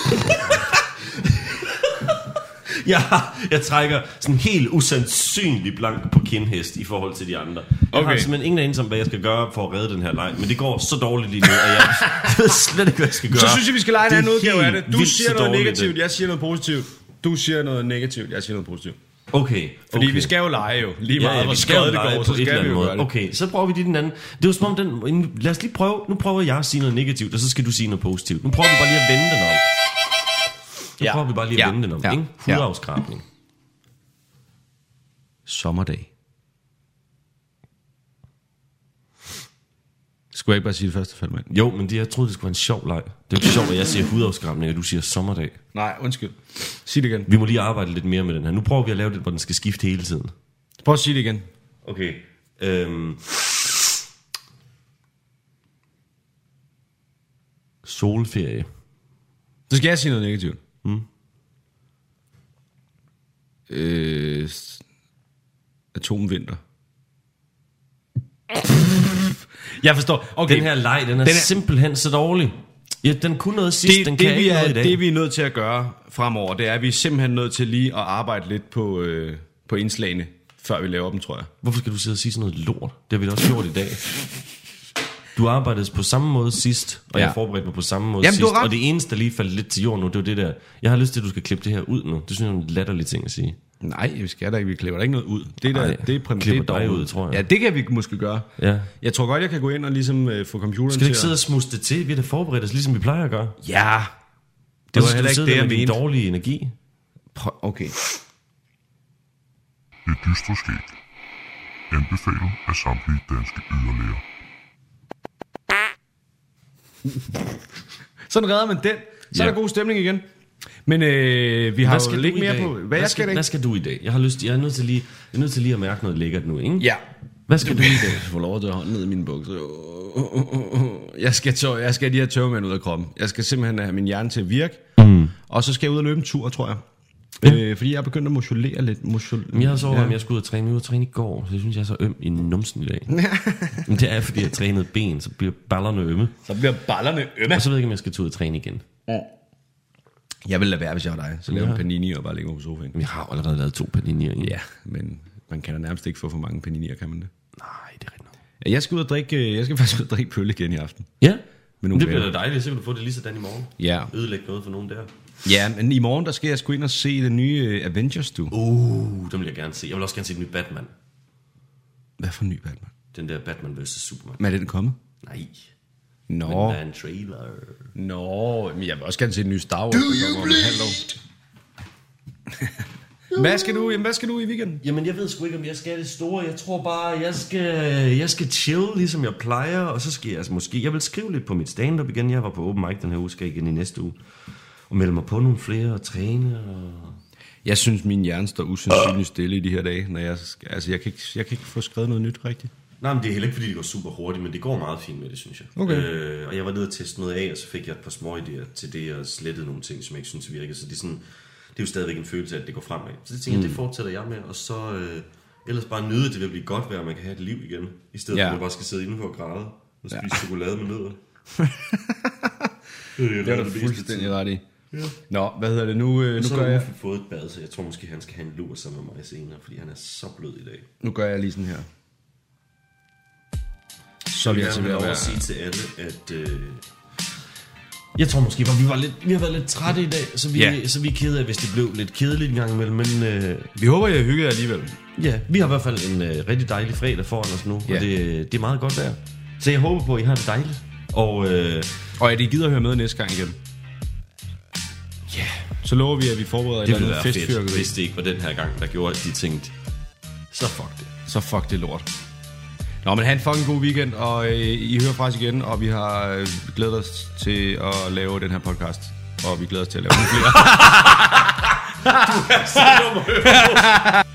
Jeg, jeg trækker sådan helt usandsynlig blank på kindhest i forhold til de andre. Jeg okay. har simpelthen ingen anelse om, hvad jeg skal gøre for at redde den her leg. Men det går så dårligt lige nu, at jeg ved slet ikke, hvad jeg skal gøre. Så synes jeg, vi skal lege en er anden udgave af det. Du siger noget negativt, det. jeg siger noget positivt. Du siger noget negativt, jeg siger noget positivt. Okay. Fordi okay. vi skal jo lege jo. Lige meget, Ja, ja, hvor skal jo det går, på så skal vi jo gøre det. Okay, så prøver vi lige den anden. Det var som om den... Lad os lige prøve. Nu prøver jeg at sige noget negativt, og så skal du sige noget positivt. Nu prøver vi bare lige at vende den om. Nu Ja. prøver vi bare lige at Ja. vende den om, Ja. ikke? Ja. Hudafskrabning. Sommerdag. Skulle jeg ikke bare sige det første fald, mand? Jo, men det, jeg troede, det skulle være en sjov leg. Det er jo ikke sjovt, at jeg siger hudafskrabning, og du siger sommerdag. Nej, undskyld. Sig det igen. Vi må lige arbejde lidt mere med den her. Nu prøver vi at lave det, hvor den skal skifte hele tiden. Prøv at sige det igen. Okay. Øhm. Solferie. Så skal jeg sige noget negativt. Mm. Øh, atomvinter. Jeg forstår. Okay. Den her leg, den er, den er Den er- simpelthen så dårlig. Ja, den kunne noget sidst, det, den det, kan vi ikke er, noget i dag. det vi er nødt til at gøre fremover, det er, at vi er simpelthen nødt til lige at arbejde lidt på, øh, på indslagene, før vi laver dem, tror jeg. Hvorfor skal du sidde og sige sådan noget lort? Det har vi da også gjort i dag. Du arbejdede på samme måde sidst, og ja. Jeg forberedte mig på samme måde Jamen, sidst. du har ret. Og det eneste, der lige faldt lidt til jorden nu, det var det der. Jeg har lyst til, at du skal klippe det her ud nu. Det synes jeg er en latterlig ting at sige. Nej, vi skal da ikke. Vi klipper da ikke noget ud. Det er, der, Nej, det er præm- klipper det er dig ud, tror jeg. Ja, det kan vi måske gøre. Ja. Jeg tror godt, jeg kan gå ind og ligesom øh, få computeren Skal til ikke sidde at... og smuste det til? Vi har da forberedt os, ligesom vi plejer at gøre. Ja, Det det var heller ikke det, jeg mente. dårlige energi. Okay. Det dystre skæg. Anbefalet af samtlige danske yderlæger. Sådan redder man den. Så er Ja. der god stemning igen. Men øh, vi har Hvad jo skal du lidt i mere på... Hvad, hvad, jeg skal, skal, hvad skal du i dag? Jeg har lyst, jeg er nødt til lige, jeg er nødt til lige at mærke noget lækkert nu, ikke? Ja. Hvad skal du i dag? Jeg får lov at tage hånden ned i mine bukser. Jeg skal, tør, jeg skal have de her tørmænd ud af kroppen. Jeg skal simpelthen have min hjerne til at virke. Mm. Og så skal jeg ud og løbe en tur, tror jeg. Ja. Øh, fordi jeg er begyndt at motionere lidt. Motion... Men jeg har så overvejet, om jeg skulle ud og træne. Jeg var træne i går, så jeg synes, jeg er så øm i numsen i dag. Men det er, fordi jeg trænede ben, så bliver ballerne ømme. Så bliver ballerne ømme. Og så ved jeg ikke, om jeg skal tage ud og træne igen. Jeg vil lade være, hvis jeg var dig. Så lave Ja. en panini og bare ligge på sofaen. Men jeg har allerede lavet to paninier. Ja, men man kan da nærmest ikke få for mange paninier, kan man det? Nej, det er rigtigt. nok. Ja, Jeg skal ud og drikke, øh, jeg skal faktisk ud og drikke pøl igen i aften. Ja, Med men nogle det bliver da dejligt. Så kan du få det lige sådan i morgen. Ja. Ødelægge noget for nogen der. Ja, men i morgen, der skal jeg sgu ind og se den nye øh, Avengers, du. Uh, den vil jeg gerne se. Jeg vil også gerne se den nye Batman. Hvad for en ny Batman? Den der Batman vs. Superman. Men er den kommet? Nej, Nå. men der er en trailer. Nå, men jeg vil også gerne se den nye Star Wars. Do you hvad skal du, jamen, hvad skal du i weekenden? Jamen, jeg ved sgu ikke, om jeg skal det store. Jeg tror bare, jeg skal, jeg skal chill, ligesom jeg plejer. Og så skal jeg altså måske... Jeg vil skrive lidt på mit stand-up igen. Jeg var på open mic den her uge, skal igen i næste uge. Og melde mig på nogle flere og træne. Og... Jeg synes, min hjerne står usandsynligt stille i de her dage. Når jeg, skal- altså, jeg kan, ikke, jeg kan ikke få skrevet noget nyt rigtigt. Nej, men det er heller ikke, fordi det går super hurtigt, men det går meget fint med det, synes jeg. Okay. Øh, og jeg var nede og teste noget af, og så fik jeg et par små idéer til det, og slettede nogle ting, som jeg ikke synes virkede. Så det er, sådan, det er jo stadigvæk en følelse af, at det går fremad. Så det tænker jeg, det fortsætter jeg med, og så øh, ellers bare nyde, at det vil blive godt vejr, at man kan have et liv igen, i stedet Ja. for at man bare skal sidde indenfor og græde og spise chokolade med nødder. Det er du fuldstændig ret i. Ja. Nå, hvad hedder det nu? Øh, nu, Så gør har jeg, fået et bad, så jeg tror måske, han skal have en lur sammen med mig senere, fordi han er så blød i dag. nu gør jeg lige sådan her. Så er vi Jeg altså vil være... at sige til alle, at øh, Jeg tror måske, at vi, var lidt, vi har været lidt trætte i dag, så vi, yeah. så vi er kede af, hvis det blev lidt kedeligt en gang imellem. Men øh, Vi håber, jeg hygger jer alligevel. ja, vi har i hvert fald en øh, rigtig dejlig fredag foran os nu, Ja. og det, det er meget godt vejr. Så jeg håber på, at I har det dejligt. Og øh, Og at I gider at høre med næste gang igen. Så lover vi, at vi forbereder et det eller ville andet festfyrkeri. hvis det ikke var den her gang, der gjorde, at de tænkte, så fuck det. Så fuck det lort. Nå, men have en fucking god weekend, og øh, I hører fra os igen, og vi har øh, glædet os til at lave den her podcast. Og vi glæder os til at lave nogle flere.